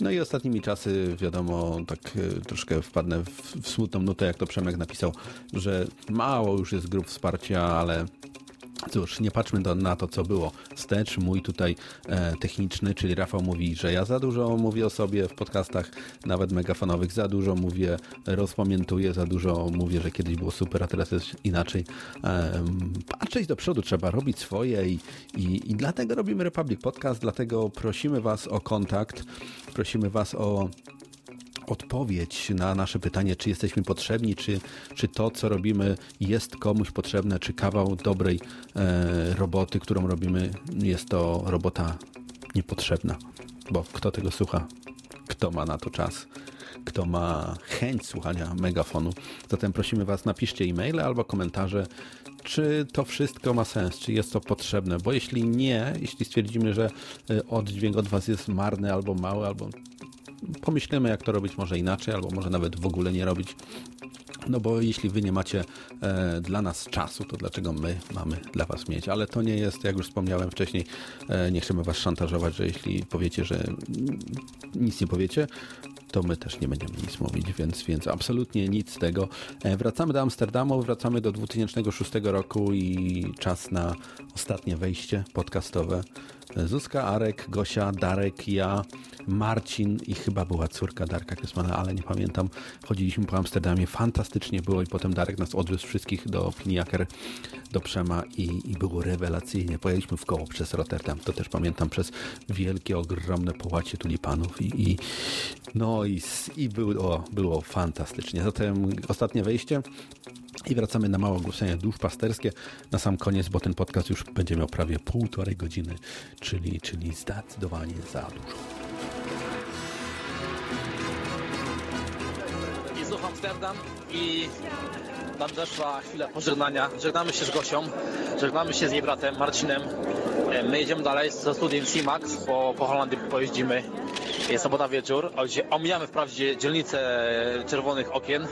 No i ostatnimi czasy, wiadomo, tak e, troszkę wpadnę w, w smutną nutę, jak to Przemek napisał, że mało już jest grup wsparcia, ale Cóż, nie patrzmy do, na to, co było wstecz. Mój tutaj e, techniczny, czyli Rafał mówi, że ja za dużo mówię o sobie w podcastach, nawet megafonowych, za dużo mówię, rozpamiętuję, za dużo mówię, że kiedyś było super, a teraz jest inaczej. E, patrzeć do przodu trzeba, robić swoje i, i, i dlatego robimy Republic Podcast, dlatego prosimy Was o kontakt, prosimy Was o odpowiedź na nasze pytanie, czy jesteśmy potrzebni, czy, czy to, co robimy, jest komuś potrzebne, czy kawał dobrej e, roboty, którą robimy, jest to robota niepotrzebna. Bo kto tego słucha? Kto ma na to czas? Kto ma chęć słuchania megafonu? Zatem prosimy Was, napiszcie e-maile albo komentarze, czy to wszystko ma sens, czy jest to potrzebne, bo jeśli nie, jeśli stwierdzimy, że e, oddźwięk od Was jest marny albo mały, albo pomyślimy, jak to robić może inaczej, albo może nawet w ogóle nie robić. No bo jeśli wy nie macie e, dla nas czasu, to dlaczego my mamy dla was mieć? Ale to nie jest, jak już wspomniałem wcześniej, e, nie chcemy was szantażować, że jeśli powiecie, że nic nie powiecie, to my też nie będziemy nic mówić, więc, więc absolutnie nic z tego. E, wracamy do Amsterdamu, wracamy do 2006 roku i czas na ostatnie wejście podcastowe. Zuzka, Arek, Gosia, Darek, ja, Marcin i chyba była córka Darka Krysmana, ale nie pamiętam. Chodziliśmy po Amsterdamie, fantastycznie było i potem Darek nas odwiózł wszystkich do Piniaker, do Przema i, i było rewelacyjnie. Pojechaliśmy w koło przez Rotterdam, to też pamiętam, przez wielkie, ogromne połacie tulipanów i, i no i, i było, było fantastycznie. Zatem ostatnie wejście i wracamy na małe ogłoszenie duszpasterskie na sam koniec, bo ten podcast już będzie miał prawie półtorej godziny, czyli, czyli zdecydowanie za dużo. Znów Amsterdam i nadeszła chwila pożegnania. Żegnamy się z Gosią, żegnamy się z jej bratem Marcinem. E, My jedziemy dalej ze studiem C-Max, po, po Holandii pojeździmy. Jest sobota wieczór, gdzie omijamy wprawdzie dzielnicę czerwonych okien.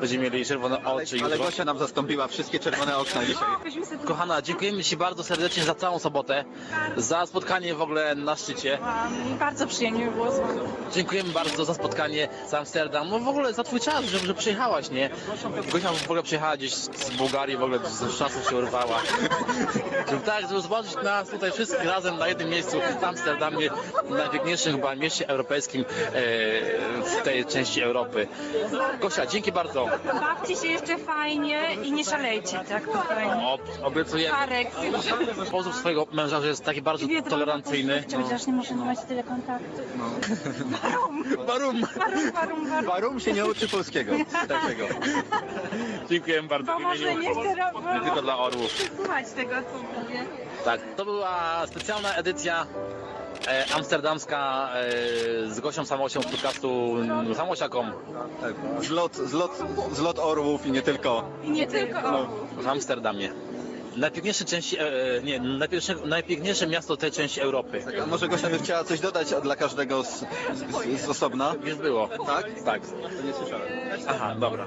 Będziemy mieli czerwone oczy Ale jutro. Gosia nam zastąpiła wszystkie czerwone okna dzisiaj. Kochana, dziękujemy Ci bardzo serdecznie za całą sobotę, za spotkanie w ogóle na szczycie. Bardzo przyjemnie mi było z wami. Dziękujemy bardzo za spotkanie z Amsterdam. No w ogóle za twój czas, że, że przyjechałaś, nie? Gosia w ogóle przyjechała gdzieś z Bułgarii, w ogóle z czasu się urwała. Żeby tak, żeby zobaczyć nas tutaj wszystkich razem na jednym miejscu w Amsterdamie, najpiękniejszym chyba mieście europejskim e, w tej części Europy. Gosia, dzięki bardzo. Bawcie się jeszcze fajnie i nie szalejcie, tak? Spokojnie. O, obiecujemy. Arek. Pozów swojego męża, że jest taki bardzo tolerancyjny. Czy chociaż nie możemy mieć tyle kontaktu. Barum! Warum, warum, warum. Warum się nie uczy polskiego. Dlaczego? Dziękujemy bardzo. Bo w może nie chcę Nie tylko dla orłów. słuchać tego, co mówię. Tak, to była specjalna edycja e, amsterdamska e, z Gosią Samosią z podcastu Samosiaką. Tak, zlot, zlot, zlot orłów i nie tylko. I nie tylko. No. w Amsterdamie. Najpiękniejsze części, e, nie, najpiękniejsze, najpiękniejsze miasto tej części Europy. A może Gosia by chciała coś dodać dla każdego z, z, z osobna? Już było. Tak? Tak. To nie słyszałem. Aha, dobra.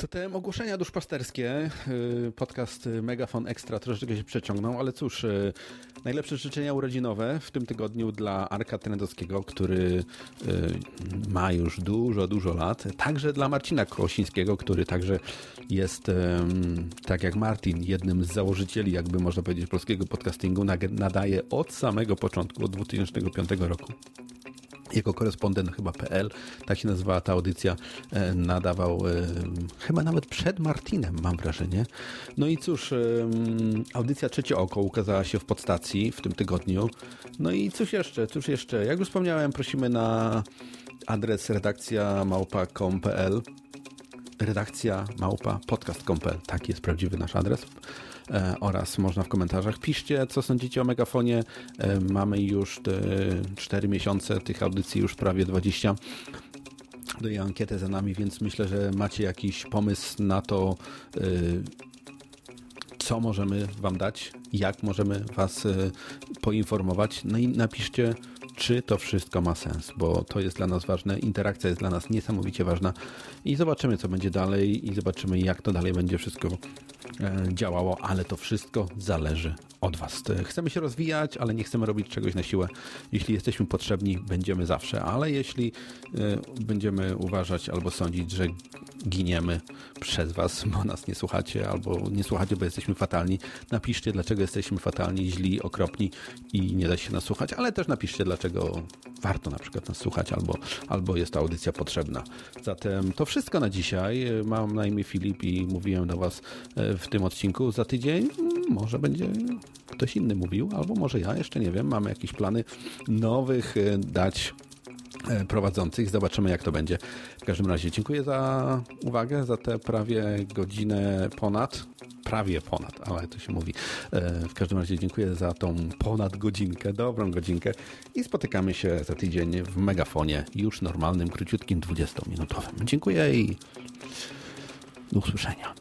Zatem ogłoszenia duszpasterskie. Yy, Podcast y, Megafon Extra troszeczkę się przeciągnął, ale cóż, yy, najlepsze życzenia urodzinowe w tym tygodniu dla Arka Trendowskiego, który ma już dużo, dużo lat. Także dla Marcina Kołosińskiego, który także jest, tak jak Martin, jednym z założycieli, jakby można powiedzieć, polskiego podcastingu. Nadaje od samego początku, od 2005 roku jako korespondent chyba PL, tak się nazywała ta audycja, e, nadawał e, chyba nawet przed Martinem, mam wrażenie. No i cóż, e, audycja Trzecie Oko ukazała się w podstacji w tym tygodniu. No i cóż jeszcze, cóż jeszcze, jak już wspomniałem, prosimy na adres redakcja małpa.com.pl redakcja małpa podcast.com.pl taki jest prawdziwy nasz adres oraz można w komentarzach piszcie, co sądzicie o Megafonie. E, mamy już te 4 miesiące tych audycji, już prawie 20 do jej ankietę za nami, więc myślę, że macie jakiś pomysł na to, e, co możemy Wam dać, jak możemy Was e, poinformować. No i napiszcie, czy to wszystko ma sens, bo to jest dla nas ważne. Interakcja jest dla nas niesamowicie ważna i zobaczymy, co będzie dalej i zobaczymy, jak to dalej będzie wszystko e, działało, ale to wszystko zależy od Was. Chcemy się rozwijać, ale nie chcemy robić czegoś na siłę. Jeśli jesteśmy potrzebni, będziemy zawsze, ale jeśli y, będziemy uważać albo sądzić, że giniemy przez Was, bo nas nie słuchacie, albo nie słuchacie, bo jesteśmy fatalni, napiszcie, dlaczego jesteśmy fatalni, źli, okropni i nie da się nas słuchać, ale też napiszcie, dlaczego warto na przykład nas słuchać, albo, albo jest ta audycja potrzebna. Zatem to wszystko na dzisiaj. Mam na imię Filip i mówiłem do Was e, w tym odcinku. Za tydzień może będzie ktoś inny mówił, albo może ja, jeszcze nie wiem. Mamy jakieś plany nowych e, dać prowadzących. Zobaczymy, jak to będzie. W każdym razie dziękuję za uwagę, za te prawie godzinę ponad. Prawie ponad, ale to się mówi. E, W każdym razie dziękuję za tą ponad godzinkę, dobrą godzinkę i spotykamy się za tydzień w megafonie, już normalnym, króciutkim, 20-minutowym. Dziękuję i do usłyszenia.